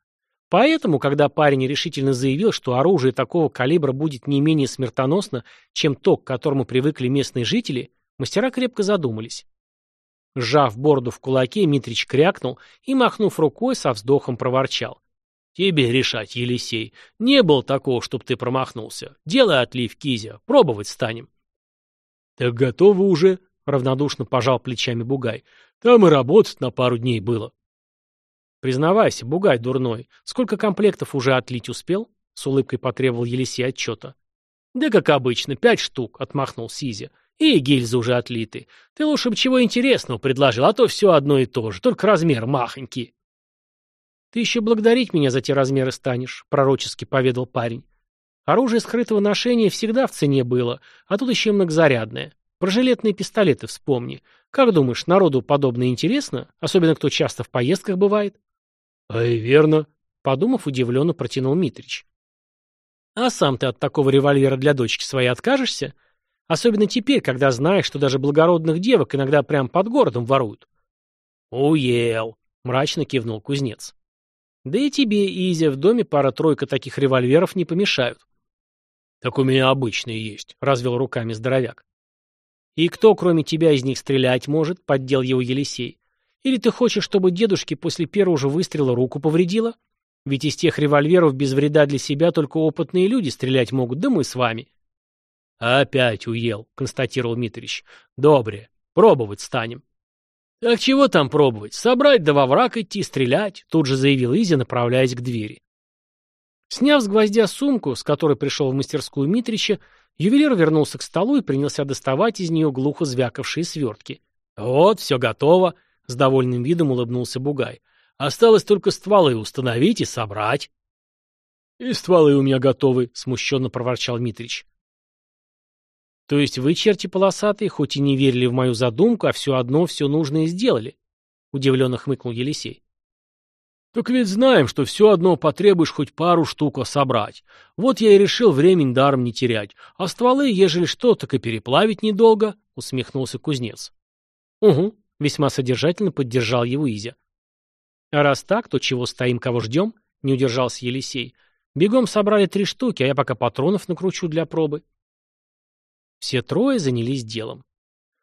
A: Поэтому, когда парень решительно заявил, что оружие такого калибра будет не менее смертоносно, чем то, к которому привыкли местные жители, мастера крепко задумались. Сжав бороду в кулаке, Митрич крякнул и, махнув рукой, со вздохом проворчал. «Тебе решать, Елисей. Не было такого, чтоб ты промахнулся. Делай отлив, Кизя. Пробовать станем». «Так готовы уже?» — равнодушно пожал плечами Бугай. «Там и работать на пару дней было». «Признавайся, бугай дурной, сколько комплектов уже отлить успел?» — с улыбкой потребовал Елисей отчета. «Да как обычно, пять штук», — отмахнул Сизя. «И гильзы уже отлиты. Ты лучше бы чего интересного предложил, а то все одно и то же, только размер махонький». «Ты еще благодарить меня за те размеры станешь», — пророчески поведал парень. «Оружие скрытого ношения всегда в цене было, а тут еще многозарядное. Про жилетные пистолеты вспомни. Как думаешь, народу подобное интересно? Особенно кто часто в поездках бывает?» «А и верно», — подумав, удивленно протянул Митрич. «А сам ты от такого револьвера для дочки своей откажешься? Особенно теперь, когда знаешь, что даже благородных девок иногда прямо под городом воруют». «Уел», — мрачно кивнул кузнец. «Да и тебе, Изя, в доме пара-тройка таких револьверов не помешают». «Так у меня обычные есть», — развел руками здоровяк. «И кто, кроме тебя, из них стрелять может?» — поддел его Елисей. Или ты хочешь, чтобы дедушке после первого же выстрела руку повредило? Ведь из тех револьверов без вреда для себя только опытные люди стрелять могут, да мы с вами. Опять уел, констатировал Митрич. Добре, пробовать станем. Так чего там пробовать? Собрать да во враг идти, стрелять, тут же заявил Изи, направляясь к двери. Сняв с гвоздя сумку, с которой пришел в мастерскую Митрича, ювелир вернулся к столу и принялся доставать из нее глухо звякавшие свертки. «Вот, все готово», с довольным видом улыбнулся Бугай. Осталось только стволы установить и собрать. И стволы у меня готовы, смущенно проворчал Митрич. То есть вы, черти полосатые, хоть и не верили в мою задумку, а все одно все нужное сделали? Удивленно хмыкнул Елисей. Так ведь знаем, что все одно потребуешь хоть пару штук собрать. Вот я и решил времени даром не терять. А стволы, ежели что, так и переплавить недолго, усмехнулся кузнец. Угу, весьма содержательно поддержал его Изя. А раз так, то чего стоим, кого ждем? Не удержался Елисей. Бегом собрали три штуки, а я пока патронов накручу для пробы. Все трое занялись делом.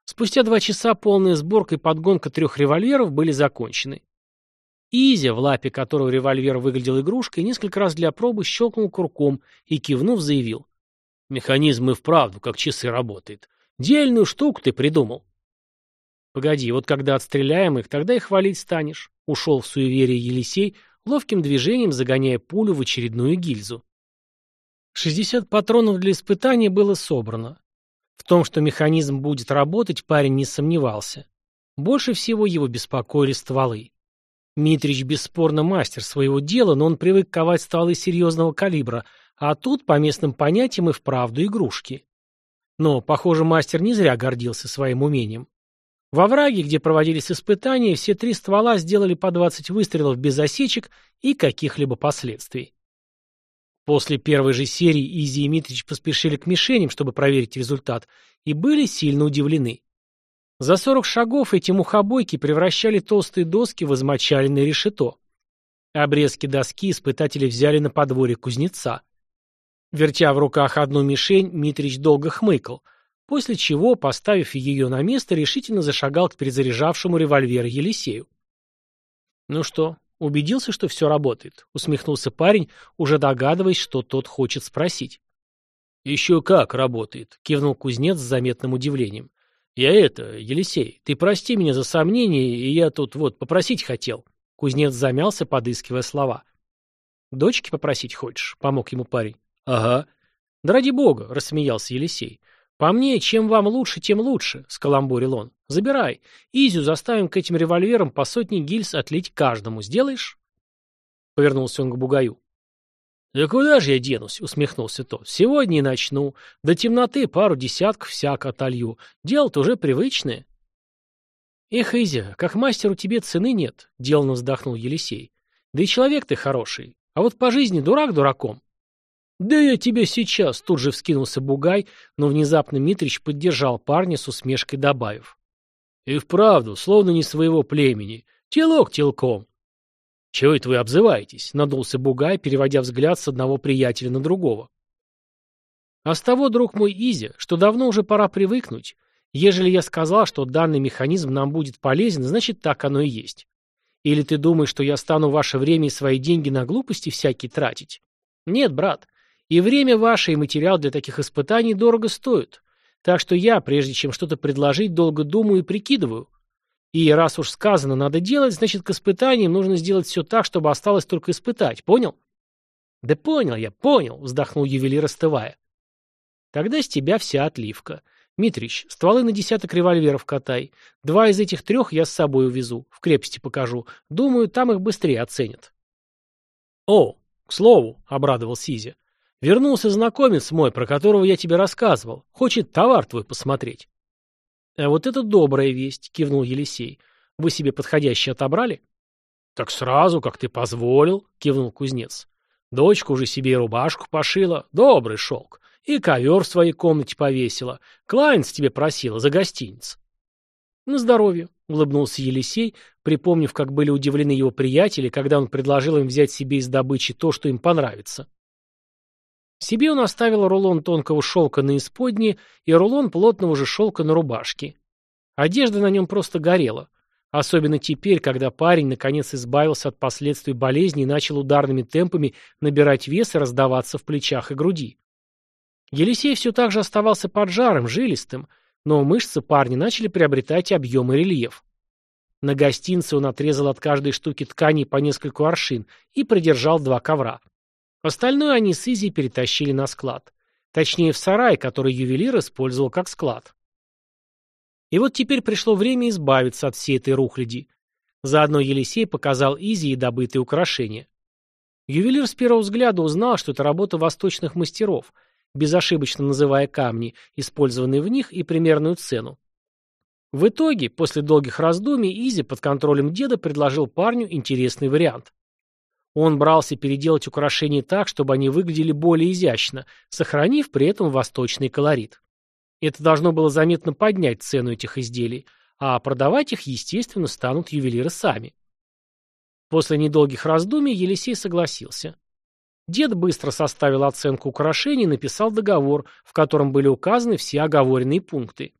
A: Спустя два часа полная сборка и подгонка трех револьверов были закончены. Изя, в лапе которого револьвер выглядел игрушкой, несколько раз для пробы щелкнул курком и, кивнув, заявил. «Механизм и вправду, как часы, работает. Дельную штуку ты придумал». «Погоди, вот когда отстреляем их, тогда и хвалить станешь», — ушел в суеверие Елисей, ловким движением загоняя пулю в очередную гильзу. Шестьдесят патронов для испытания было собрано. В том, что механизм будет работать, парень не сомневался. Больше всего его беспокоили стволы. Митрич бесспорно мастер своего дела, но он привык ковать стволы серьезного калибра, а тут, по местным понятиям, и вправду игрушки. Но, похоже, мастер не зря гордился своим умением. Во враге, где проводились испытания, все три ствола сделали по 20 выстрелов без осечек и каких-либо последствий. После первой же серии Изи и Митрич поспешили к мишеням, чтобы проверить результат, и были сильно удивлены. За сорок шагов эти мухобойки превращали толстые доски в измочаленное решето. Обрезки доски испытатели взяли на подворье кузнеца. Вертя в руках одну мишень, Митрич долго хмыкал, после чего, поставив ее на место, решительно зашагал к перезаряжавшему револьвер Елисею. «Ну что, Убедился, что все работает. Усмехнулся парень, уже догадываясь, что тот хочет спросить. «Еще как работает», — кивнул кузнец с заметным удивлением. «Я это, Елисей, ты прости меня за сомнение, и я тут вот попросить хотел». Кузнец замялся, подыскивая слова. «Дочки попросить хочешь?» — помог ему парень. «Ага». «Да ради бога», — рассмеялся Елисей. «По мне, чем вам лучше, тем лучше», — скаламбурил он. «Забирай. Изю заставим к этим револьверам по сотне гильз отлить каждому. Сделаешь?» Повернулся он к бугаю. «Да куда же я денусь?» — усмехнулся тот. «Сегодня и начну. До темноты пару десятков всяко отолью. Дело-то уже привычное». «Эх, Изя, как мастеру тебе цены нет», — деланно вздохнул Елисей. «Да и человек ты хороший. А вот по жизни дурак дураком. «Да я тебя сейчас!» — тут же вскинулся Бугай, но внезапно Митрич поддержал парня с усмешкой добавив. «И вправду, словно не своего племени. Телок телком!» «Чего это вы обзываетесь?» — надулся Бугай, переводя взгляд с одного приятеля на другого. «А с того, друг мой Изи, что давно уже пора привыкнуть. Ежели я сказал, что данный механизм нам будет полезен, значит, так оно и есть. Или ты думаешь, что я стану ваше время и свои деньги на глупости всякие тратить? Нет, брат, и время ваше, и материал для таких испытаний дорого стоят. Так что я, прежде чем что-то предложить, долго думаю и прикидываю. И раз уж сказано надо делать, значит к испытаниям нужно сделать все так, чтобы осталось только испытать. Понял? Да понял я, понял, вздохнул ювелир, остывая. Тогда с тебя вся отливка. Митрич, стволы на десяток револьверов катай. Два из этих трех я с собой увезу, в крепости покажу. Думаю, там их быстрее оценят. О, к слову, обрадовался Изя. Вернулся знакомец мой, про которого я тебе рассказывал. Хочет товар твой посмотреть. А вот это добрая весть, кивнул Елисей. Вы себе подходящий отобрали? Так сразу, как ты позволил, кивнул кузнец. Дочка уже себе и рубашку пошила, добрый шелк. И ковер в своей комнате повесила. Клайнс тебе просила за гостиниц. На здоровье, улыбнулся Елисей, припомнив, как были удивлены его приятели, когда он предложил им взять себе из добычи то, что им понравится. Себе он оставил рулон тонкого шелка на исподнее и рулон плотного же шелка на рубашке. Одежда на нем просто горела. Особенно теперь, когда парень наконец избавился от последствий болезни и начал ударными темпами набирать вес и раздаваться в плечах и груди. Елисей все так же оставался поджарым, жилистым, но мышцы парня начали приобретать объем и рельеф. На гостинце он отрезал от каждой штуки ткани по нескольку аршин и придержал два ковра. Остальное они с Изи перетащили на склад. Точнее, в сарай, который ювелир использовал как склад. И вот теперь пришло время избавиться от всей этой рухляди. Заодно Елисей показал Изи и добытые украшения. Ювелир с первого взгляда узнал, что это работа восточных мастеров. безошибочно называя камни, использованные в них, и примерную цену. В итоге, после долгих раздумий, Изи под контролем деда предложил парню интересный вариант. Он брался переделать украшения так, чтобы они выглядели более изящно, сохранив при этом восточный колорит. Это должно было заметно поднять цену этих изделий, а продавать их, естественно, станут ювелиры сами. После недолгих раздумий Елисей согласился. Дед быстро составил оценку украшений и написал договор, в котором были указаны все оговоренные пункты.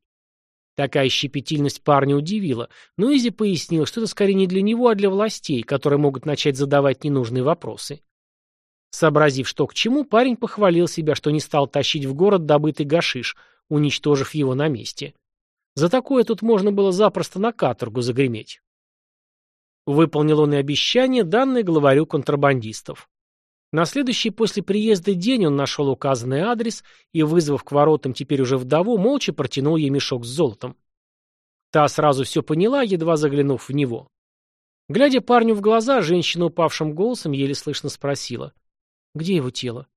A: Такая щепетильность парня удивила, но Изи пояснил, что это скорее не для него, а для властей, которые могут начать задавать ненужные вопросы. Сообразив, что к чему, парень похвалил себя, что не стал тащить в город добытый гашиш, уничтожив его на месте. За такое тут можно было запросто на каторгу загреметь. Выполнил он и обещание, данное главарю контрабандистов. На следующий после приезда день он нашел указанный адрес и, вызвав к воротам теперь уже вдову, молча протянул ей мешок с золотом. Та сразу все поняла, едва заглянув в него. Глядя парню в глаза, женщина упавшим голосом еле слышно спросила. «Где его тело?»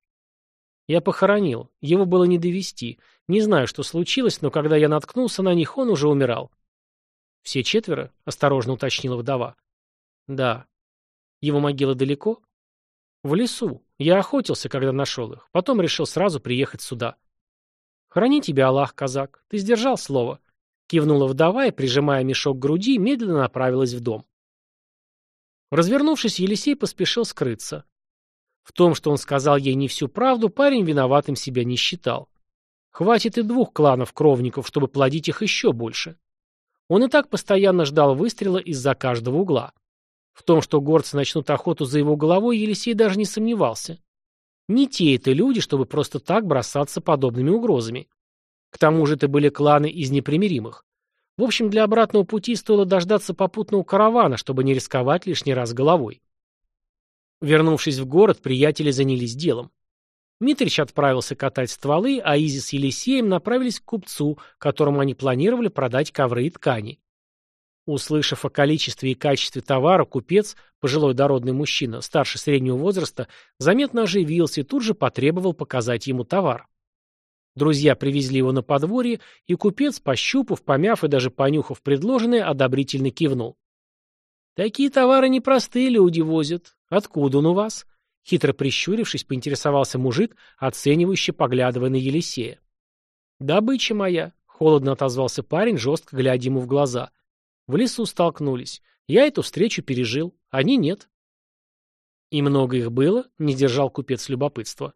A: «Я похоронил. Его было не довести. Не знаю, что случилось, но когда я наткнулся на них, он уже умирал». «Все четверо?» — осторожно уточнила вдова. «Да». «Его могила далеко?» В лесу. Я охотился, когда нашел их. Потом решил сразу приехать сюда. Храни тебя, Аллах, казак. Ты сдержал слово. Кивнула вдова и, прижимая мешок к груди, медленно направилась в дом. Развернувшись, Елисей поспешил скрыться. В том, что он сказал ей не всю правду, парень виноватым себя не считал. Хватит и двух кланов кровников, чтобы плодить их еще больше. Он и так постоянно ждал выстрела из-за каждого угла. В том, что горцы начнут охоту за его головой, Елисей даже не сомневался. Не те это люди, чтобы просто так бросаться подобными угрозами. К тому же это были кланы из непримиримых. В общем, для обратного пути стоило дождаться попутного каравана, чтобы не рисковать лишний раз головой. Вернувшись в город, приятели занялись делом. Митрич отправился катать стволы, а Изи с Елисеем направились к купцу, которому они планировали продать ковры и ткани. Услышав о количестве и качестве товара, купец, пожилой дородный мужчина, старше среднего возраста, заметно оживился и тут же потребовал показать ему товар. Друзья привезли его на подворье, и купец, пощупав, помяв и даже понюхав предложенное, одобрительно кивнул. «Такие товары непростые люди возят. Откуда он у вас?» Хитро прищурившись, поинтересовался мужик, оценивающе поглядывая на Елисея. «Добыча моя», — холодно отозвался парень, жестко глядя ему в глаза — в лесу столкнулись. Я эту встречу пережил, они нет. И много их было, не держал купец любопытства.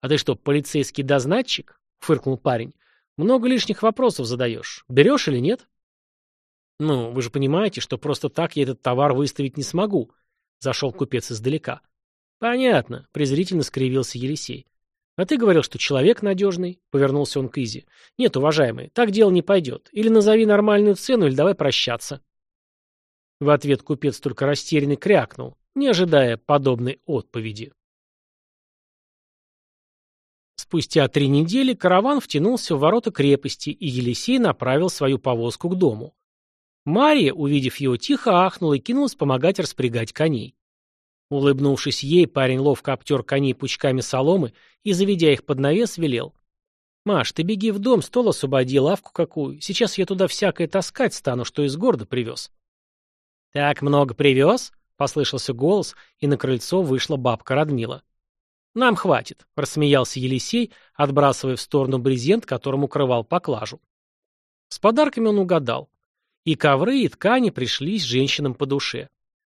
A: А ты что, полицейский дознатчик? Фыркнул парень. Много лишних вопросов задаешь. Берешь или нет? Ну, вы же понимаете, что просто так я этот товар выставить не смогу. Зашел купец издалека. Понятно, презрительно скривился Елисей. «А ты говорил, что человек надежный», — повернулся он к Изи. «Нет, уважаемый, так дело не пойдет. Или назови нормальную цену, или давай прощаться». В ответ купец только растерянно крякнул, не ожидая подобной отповеди. Спустя три недели караван втянулся в ворота крепости, и Елисей направил свою повозку к дому. Мария, увидев его, тихо ахнула и кинулась помогать распрягать коней. Улыбнувшись ей, парень ловко обтер коней пучками соломы и, заведя их под навес, велел. «Маш, ты беги в дом, стол освободи, лавку какую. Сейчас я туда всякое таскать стану, что из города привез». «Так много привез?» — послышался голос, и на крыльцо вышла бабка Радмила. «Нам хватит», — рассмеялся Елисей, отбрасывая в сторону брезент, которым укрывал поклажу. С подарками он угадал. И ковры, и ткани пришлись женщинам по душе.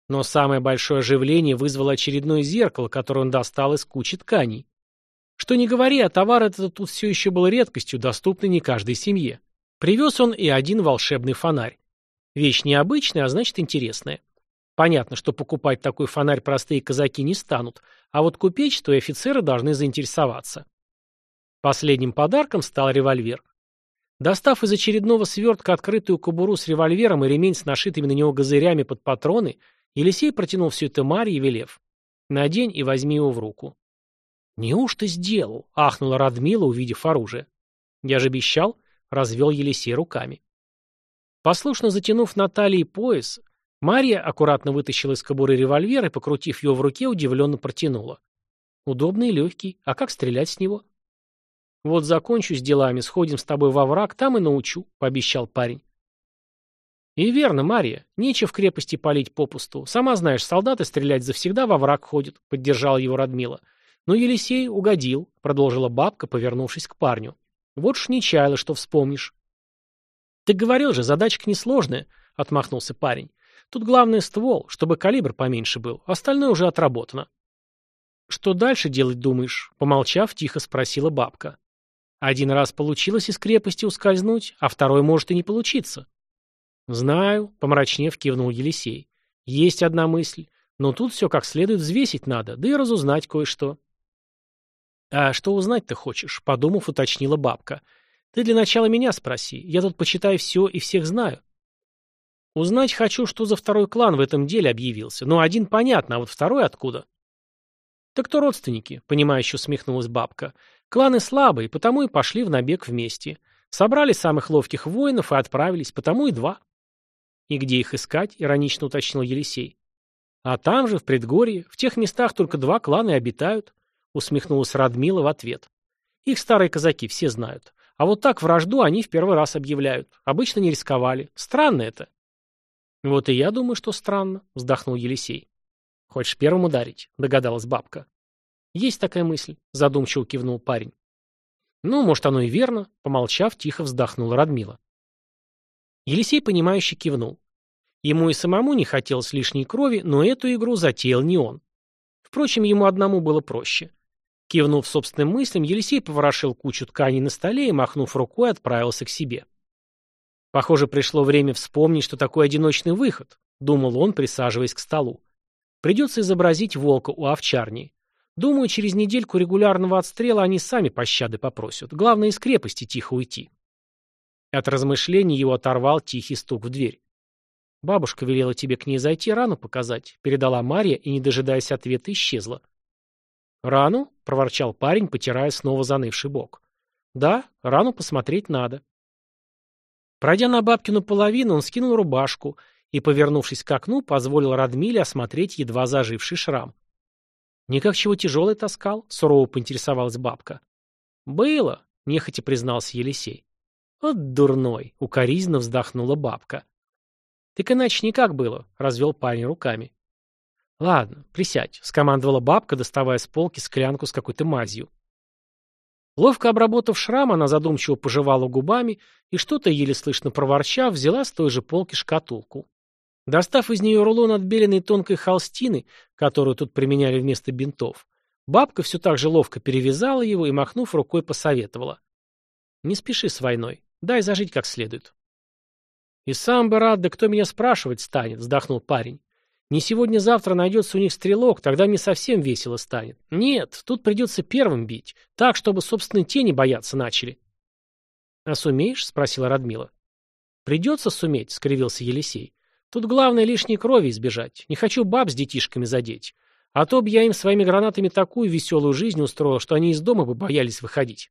A: Но самое большое оживление вызвало очередное зеркало, которое он достал из кучи тканей. Что не говори, а товар этот тут все еще был редкостью, доступный не каждой семье. Привез он и один волшебный фонарь. Вещь необычная, а значит интересная. Понятно, что покупать такой фонарь простые казаки не станут, а вот купечество и офицеры должны заинтересоваться. Последним подарком стал револьвер. Достав из очередного свертка открытую кобуру с револьвером и ремень с нашитыми на него газырями под патроны, Елисей протянул все это Марье, велев. «Надень и возьми его в руку». «Неужто сделал?» — ахнула Радмила, увидев оружие. «Я же обещал», — развел Елисей руками. Послушно затянув на талии пояс, Марья аккуратно вытащила из кобуры револьвер и, покрутив его в руке, удивленно протянула. «Удобный и легкий. А как стрелять с него?» Вот закончу с делами, сходим с тобой во враг, там и научу, пообещал парень. И верно, Мария, нечего в крепости палить попусту. Сама знаешь, солдаты стрелять завсегда во враг ходят, поддержал его Радмила. Но Елисей угодил, продолжила бабка, повернувшись к парню. Вот уж не чаяла, что вспомнишь. Ты говорил же, задачка несложная, отмахнулся парень. Тут главное ствол, чтобы калибр поменьше был, остальное уже отработано. Что дальше делать думаешь? Помолчав, тихо спросила бабка. Один раз получилось из крепости ускользнуть, а второй может и не получиться. Знаю, помрачнев кивнул Елисей. Есть одна мысль, но тут все как следует взвесить надо, да и разузнать кое-что. А что узнать ты хочешь? Подумав, уточнила бабка. Ты для начала меня спроси, я тут почитай все и всех знаю. Узнать хочу, что за второй клан в этом деле объявился. Но один понятно, а вот второй откуда? Так кто родственники, понимающе усмехнулась бабка. Кланы слабые, потому и пошли в набег вместе. Собрали самых ловких воинов и отправились, потому и два. И где их искать, иронично уточнил Елисей. А там же, в предгорье, в тех местах только два клана и обитают, усмехнулась Радмила в ответ. Их старые казаки все знают. А вот так вражду они в первый раз объявляют. Обычно не рисковали. Странно это. «Вот и я думаю, что странно», — вздохнул Елисей. «Хочешь первым ударить?» — догадалась бабка. «Есть такая мысль», — задумчиво кивнул парень. «Ну, может, оно и верно», — помолчав, тихо вздохнула Радмила. Елисей, понимающе кивнул. Ему и самому не хотелось лишней крови, но эту игру затеял не он. Впрочем, ему одному было проще. Кивнув собственным мыслям, Елисей поворошил кучу тканей на столе и, махнув рукой, отправился к себе. Похоже, пришло время вспомнить, что такое одиночный выход, думал он, присаживаясь к столу. Придется изобразить волка у овчарни. Думаю, через недельку регулярного отстрела они сами пощады попросят. Главное, из крепости тихо уйти. От размышлений его оторвал тихий стук в дверь. «Бабушка велела тебе к ней зайти, рану показать», — передала Марья и, не дожидаясь ответа, исчезла. «Рану?» — проворчал парень, потирая снова занывший бок. «Да, рану посмотреть надо». Пройдя на бабкину половину, он скинул рубашку и, повернувшись к окну, позволил Радмиле осмотреть едва заживший шрам. «Никак чего тяжелый таскал?» — сурово поинтересовалась бабка. «Было», — нехотя признался Елисей. «Вот дурной!» — укоризненно вздохнула бабка. «Так иначе никак было», — развел парень руками. «Ладно, присядь», — скомандовала бабка, доставая с полки склянку с какой-то мазью. Ловко обработав шрам, она задумчиво пожевала губами и что-то, еле слышно проворчав, взяла с той же полки шкатулку. Достав из нее рулон отбеленной тонкой холстины, которую тут применяли вместо бинтов, бабка все так же ловко перевязала его и, махнув рукой, посоветовала. «Не спеши с войной, дай зажить как следует». «И сам бы рад, да кто меня спрашивать станет», — вздохнул парень. Не сегодня-завтра найдется у них стрелок, тогда мне совсем весело станет. Нет, тут придется первым бить, так, чтобы собственные тени бояться начали. — А сумеешь? — спросила Радмила. — Придется суметь, — скривился Елисей. Тут главное лишней крови избежать. Не хочу баб с детишками задеть. А то б я им своими гранатами такую веселую жизнь устроил, что они из дома бы боялись выходить.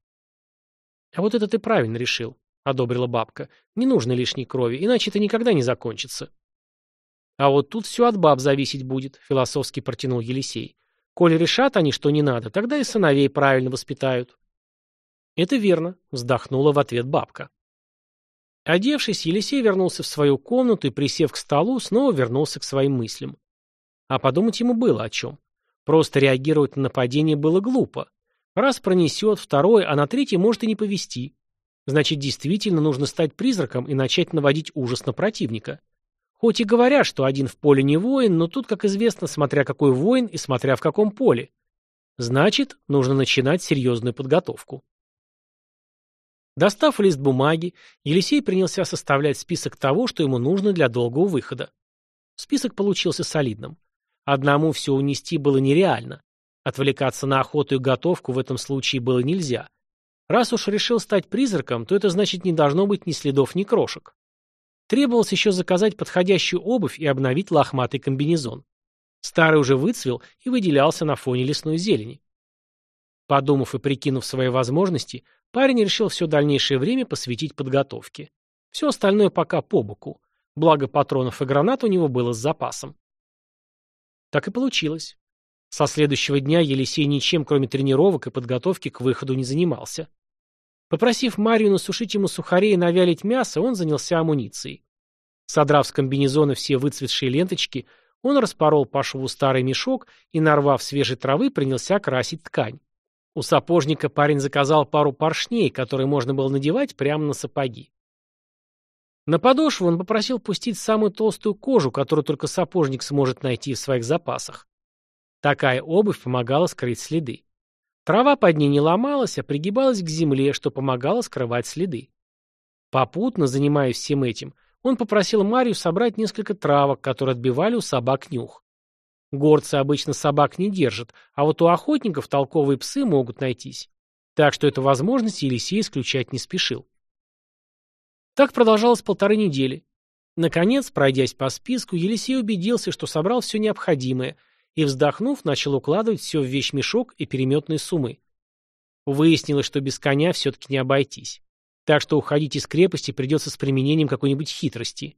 A: — А вот это ты правильно решил, — одобрила бабка. — Не нужно лишней крови, иначе это никогда не закончится. — а вот тут все от баб зависеть будет, философски протянул Елисей. Коли решат они, что не надо, тогда и сыновей правильно воспитают. Это верно, вздохнула в ответ бабка. Одевшись, Елисей вернулся в свою комнату и, присев к столу, снова вернулся к своим мыслям. А подумать ему было о чем. Просто реагировать на нападение было глупо. Раз пронесет, второй, а на третий может и не повести. Значит, действительно нужно стать призраком и начать наводить ужас на противника. Хоть и говорят, что один в поле не воин, но тут, как известно, смотря какой воин и смотря в каком поле. Значит, нужно начинать серьезную подготовку. Достав лист бумаги, Елисей принялся составлять список того, что ему нужно для долгого выхода. Список получился солидным. Одному все унести было нереально. Отвлекаться на охоту и готовку в этом случае было нельзя. Раз уж решил стать призраком, то это значит не должно быть ни следов, ни крошек. Требовалось еще заказать подходящую обувь и обновить лохматый комбинезон. Старый уже выцвел и выделялся на фоне лесной зелени. Подумав и прикинув свои возможности, парень решил все дальнейшее время посвятить подготовке. Все остальное пока по боку. Благо патронов и гранат у него было с запасом. Так и получилось. Со следующего дня Елисей ничем, кроме тренировок и подготовки к выходу, не занимался. Попросив Марию насушить ему сухарей и навялить мясо, он занялся амуницией. Содрав с комбинезона все выцветшие ленточки, он распорол по шву старый мешок и, нарвав свежей травы, принялся красить ткань. У сапожника парень заказал пару поршней, которые можно было надевать прямо на сапоги. На подошву он попросил пустить самую толстую кожу, которую только сапожник сможет найти в своих запасах. Такая обувь помогала скрыть следы. Трава под ней не ломалась, а пригибалась к земле, что помогало скрывать следы. Попутно, занимаясь всем этим, он попросил Марию собрать несколько травок, которые отбивали у собак нюх. Горцы обычно собак не держат, а вот у охотников толковые псы могут найтись. Так что эту возможность Елисей исключать не спешил. Так продолжалось полторы недели. Наконец, пройдясь по списку, Елисей убедился, что собрал все необходимое, и, вздохнув, начал укладывать все в вещмешок и переметные суммы. Выяснилось, что без коня все-таки не обойтись. Так что уходить из крепости придется с применением какой-нибудь хитрости.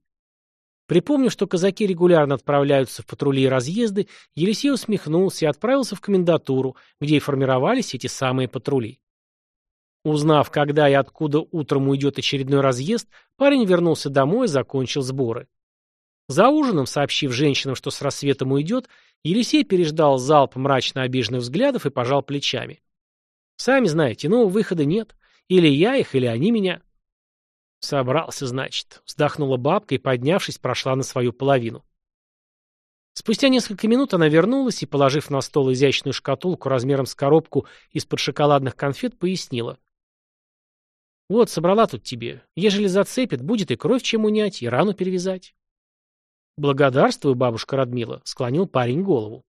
A: Припомнив, что казаки регулярно отправляются в патрули и разъезды, Елисей усмехнулся и отправился в комендатуру, где и формировались эти самые патрули. Узнав, когда и откуда утром уйдет очередной разъезд, парень вернулся домой и закончил сборы. За ужином, сообщив женщинам, что с рассветом уйдет, Елисей переждал залп мрачно обиженных взглядов и пожал плечами. «Сами знаете, нового выхода нет. Или я их, или они меня». «Собрался, значит», — вздохнула бабка и, поднявшись, прошла на свою половину. Спустя несколько минут она вернулась и, положив на стол изящную шкатулку размером с коробку из-под шоколадных конфет, пояснила. Вот, собрала тут тебе. Ежели зацепит, будет и кровь чем унять, и рану перевязать. Благодарствую, бабушка Радмила, склонил парень голову.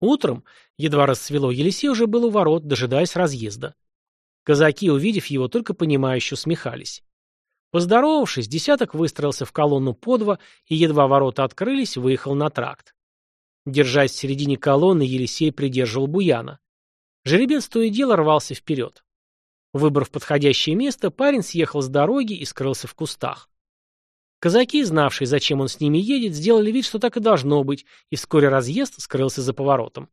A: Утром, едва рассвело, Елисей уже был у ворот, дожидаясь разъезда. Казаки, увидев его, только понимающе усмехались. Поздоровавшись, десяток выстроился в колонну по два, и едва ворота открылись, выехал на тракт. Держась в середине колонны, Елисей придерживал Буяна. Жеребец то и дело рвался вперед. Выбрав подходящее место, парень съехал с дороги и скрылся в кустах. Казаки, знавшие, зачем он с ними едет, сделали вид, что так и должно быть, и вскоре разъезд скрылся за поворотом.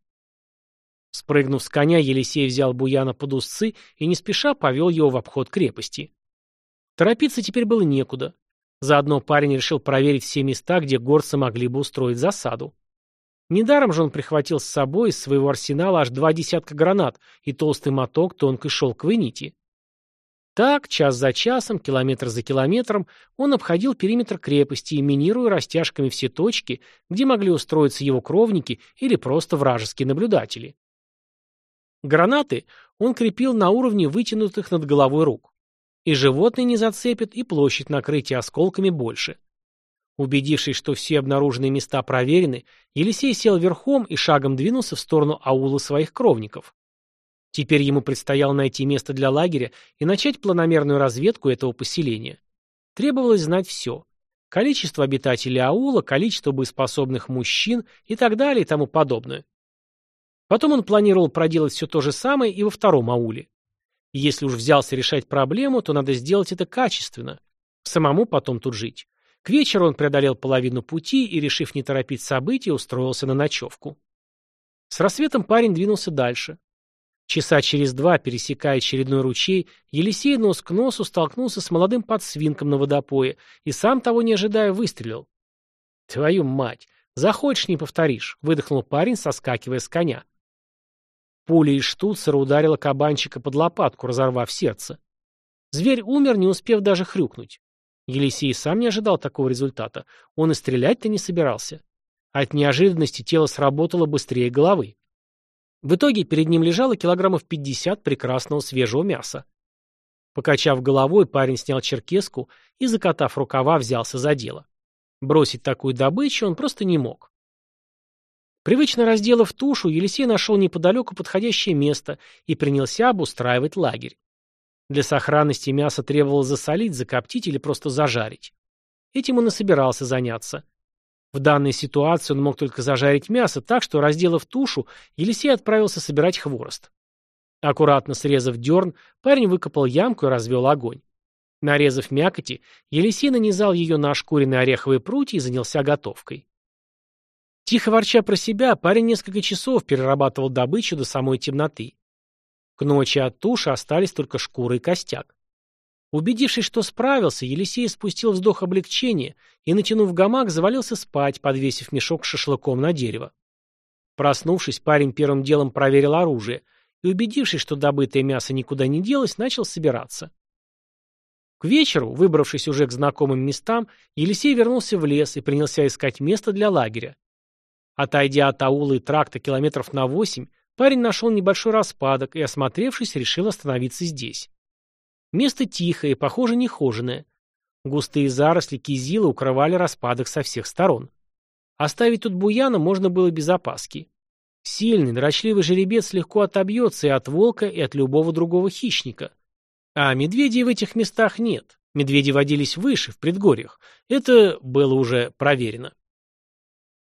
A: Спрыгнув с коня, Елисей взял Буяна под узцы и не спеша повел его в обход крепости. Торопиться теперь было некуда. Заодно парень решил проверить все места, где горцы могли бы устроить засаду. Недаром же он прихватил с собой из своего арсенала аж два десятка гранат и толстый моток тонкой шелковой нити. Так, час за часом, километр за километром, он обходил периметр крепости, минируя растяжками все точки, где могли устроиться его кровники или просто вражеские наблюдатели. Гранаты он крепил на уровне вытянутых над головой рук. И животные не зацепят, и площадь накрытия осколками больше. Убедившись, что все обнаруженные места проверены, Елисей сел верхом и шагом двинулся в сторону аула своих кровников. Теперь ему предстояло найти место для лагеря и начать планомерную разведку этого поселения. Требовалось знать все. Количество обитателей аула, количество боеспособных мужчин и так далее и тому подобное. Потом он планировал проделать все то же самое и во втором ауле. Если уж взялся решать проблему, то надо сделать это качественно. Самому потом тут жить. К вечеру он преодолел половину пути и, решив не торопить события, устроился на ночевку. С рассветом парень двинулся дальше. Часа через два, пересекая очередной ручей, Елисей нос к носу столкнулся с молодым подсвинком на водопое и, сам того не ожидая, выстрелил. «Твою мать! Захочешь, не повторишь!» — выдохнул парень, соскакивая с коня. Пуля из штуцера ударила кабанчика под лопатку, разорвав сердце. Зверь умер, не успев даже хрюкнуть. Елисей сам не ожидал такого результата. Он и стрелять-то не собирался. От неожиданности тело сработало быстрее головы. В итоге перед ним лежало килограммов 50 прекрасного свежего мяса. Покачав головой, парень снял черкеску и, закатав рукава, взялся за дело. Бросить такую добычу он просто не мог. Привычно разделав тушу, Елисей нашел неподалеку подходящее место и принялся обустраивать лагерь. Для сохранности мясо требовалось засолить, закоптить или просто зажарить. Этим он и собирался заняться. В данной ситуации он мог только зажарить мясо, так что, разделав тушу, Елисей отправился собирать хворост. Аккуратно срезав дерн, парень выкопал ямку и развел огонь. Нарезав мякоти, Елисей нанизал ее на ошкуренные ореховые прутья и занялся готовкой. Тихо ворча про себя, парень несколько часов перерабатывал добычу до самой темноты. К ночи от туши остались только шкура и костяк. Убедившись, что справился, Елисей спустил вздох облегчения и, натянув гамак, завалился спать, подвесив мешок с шашлыком на дерево. Проснувшись, парень первым делом проверил оружие и, убедившись, что добытое мясо никуда не делось, начал собираться. К вечеру, выбравшись уже к знакомым местам, Елисей вернулся в лес и принялся искать место для лагеря. Отойдя от аула и тракта километров на восемь, парень нашел небольшой распадок и, осмотревшись, решил остановиться здесь. Место тихое, похоже, нехоженное. Густые заросли кизила укрывали распадок со всех сторон. Оставить тут буяна можно было без опаски. Сильный, дрочливый жеребец легко отобьется и от волка, и от любого другого хищника. А медведей в этих местах нет. Медведи водились выше, в предгорьях. Это было уже проверено.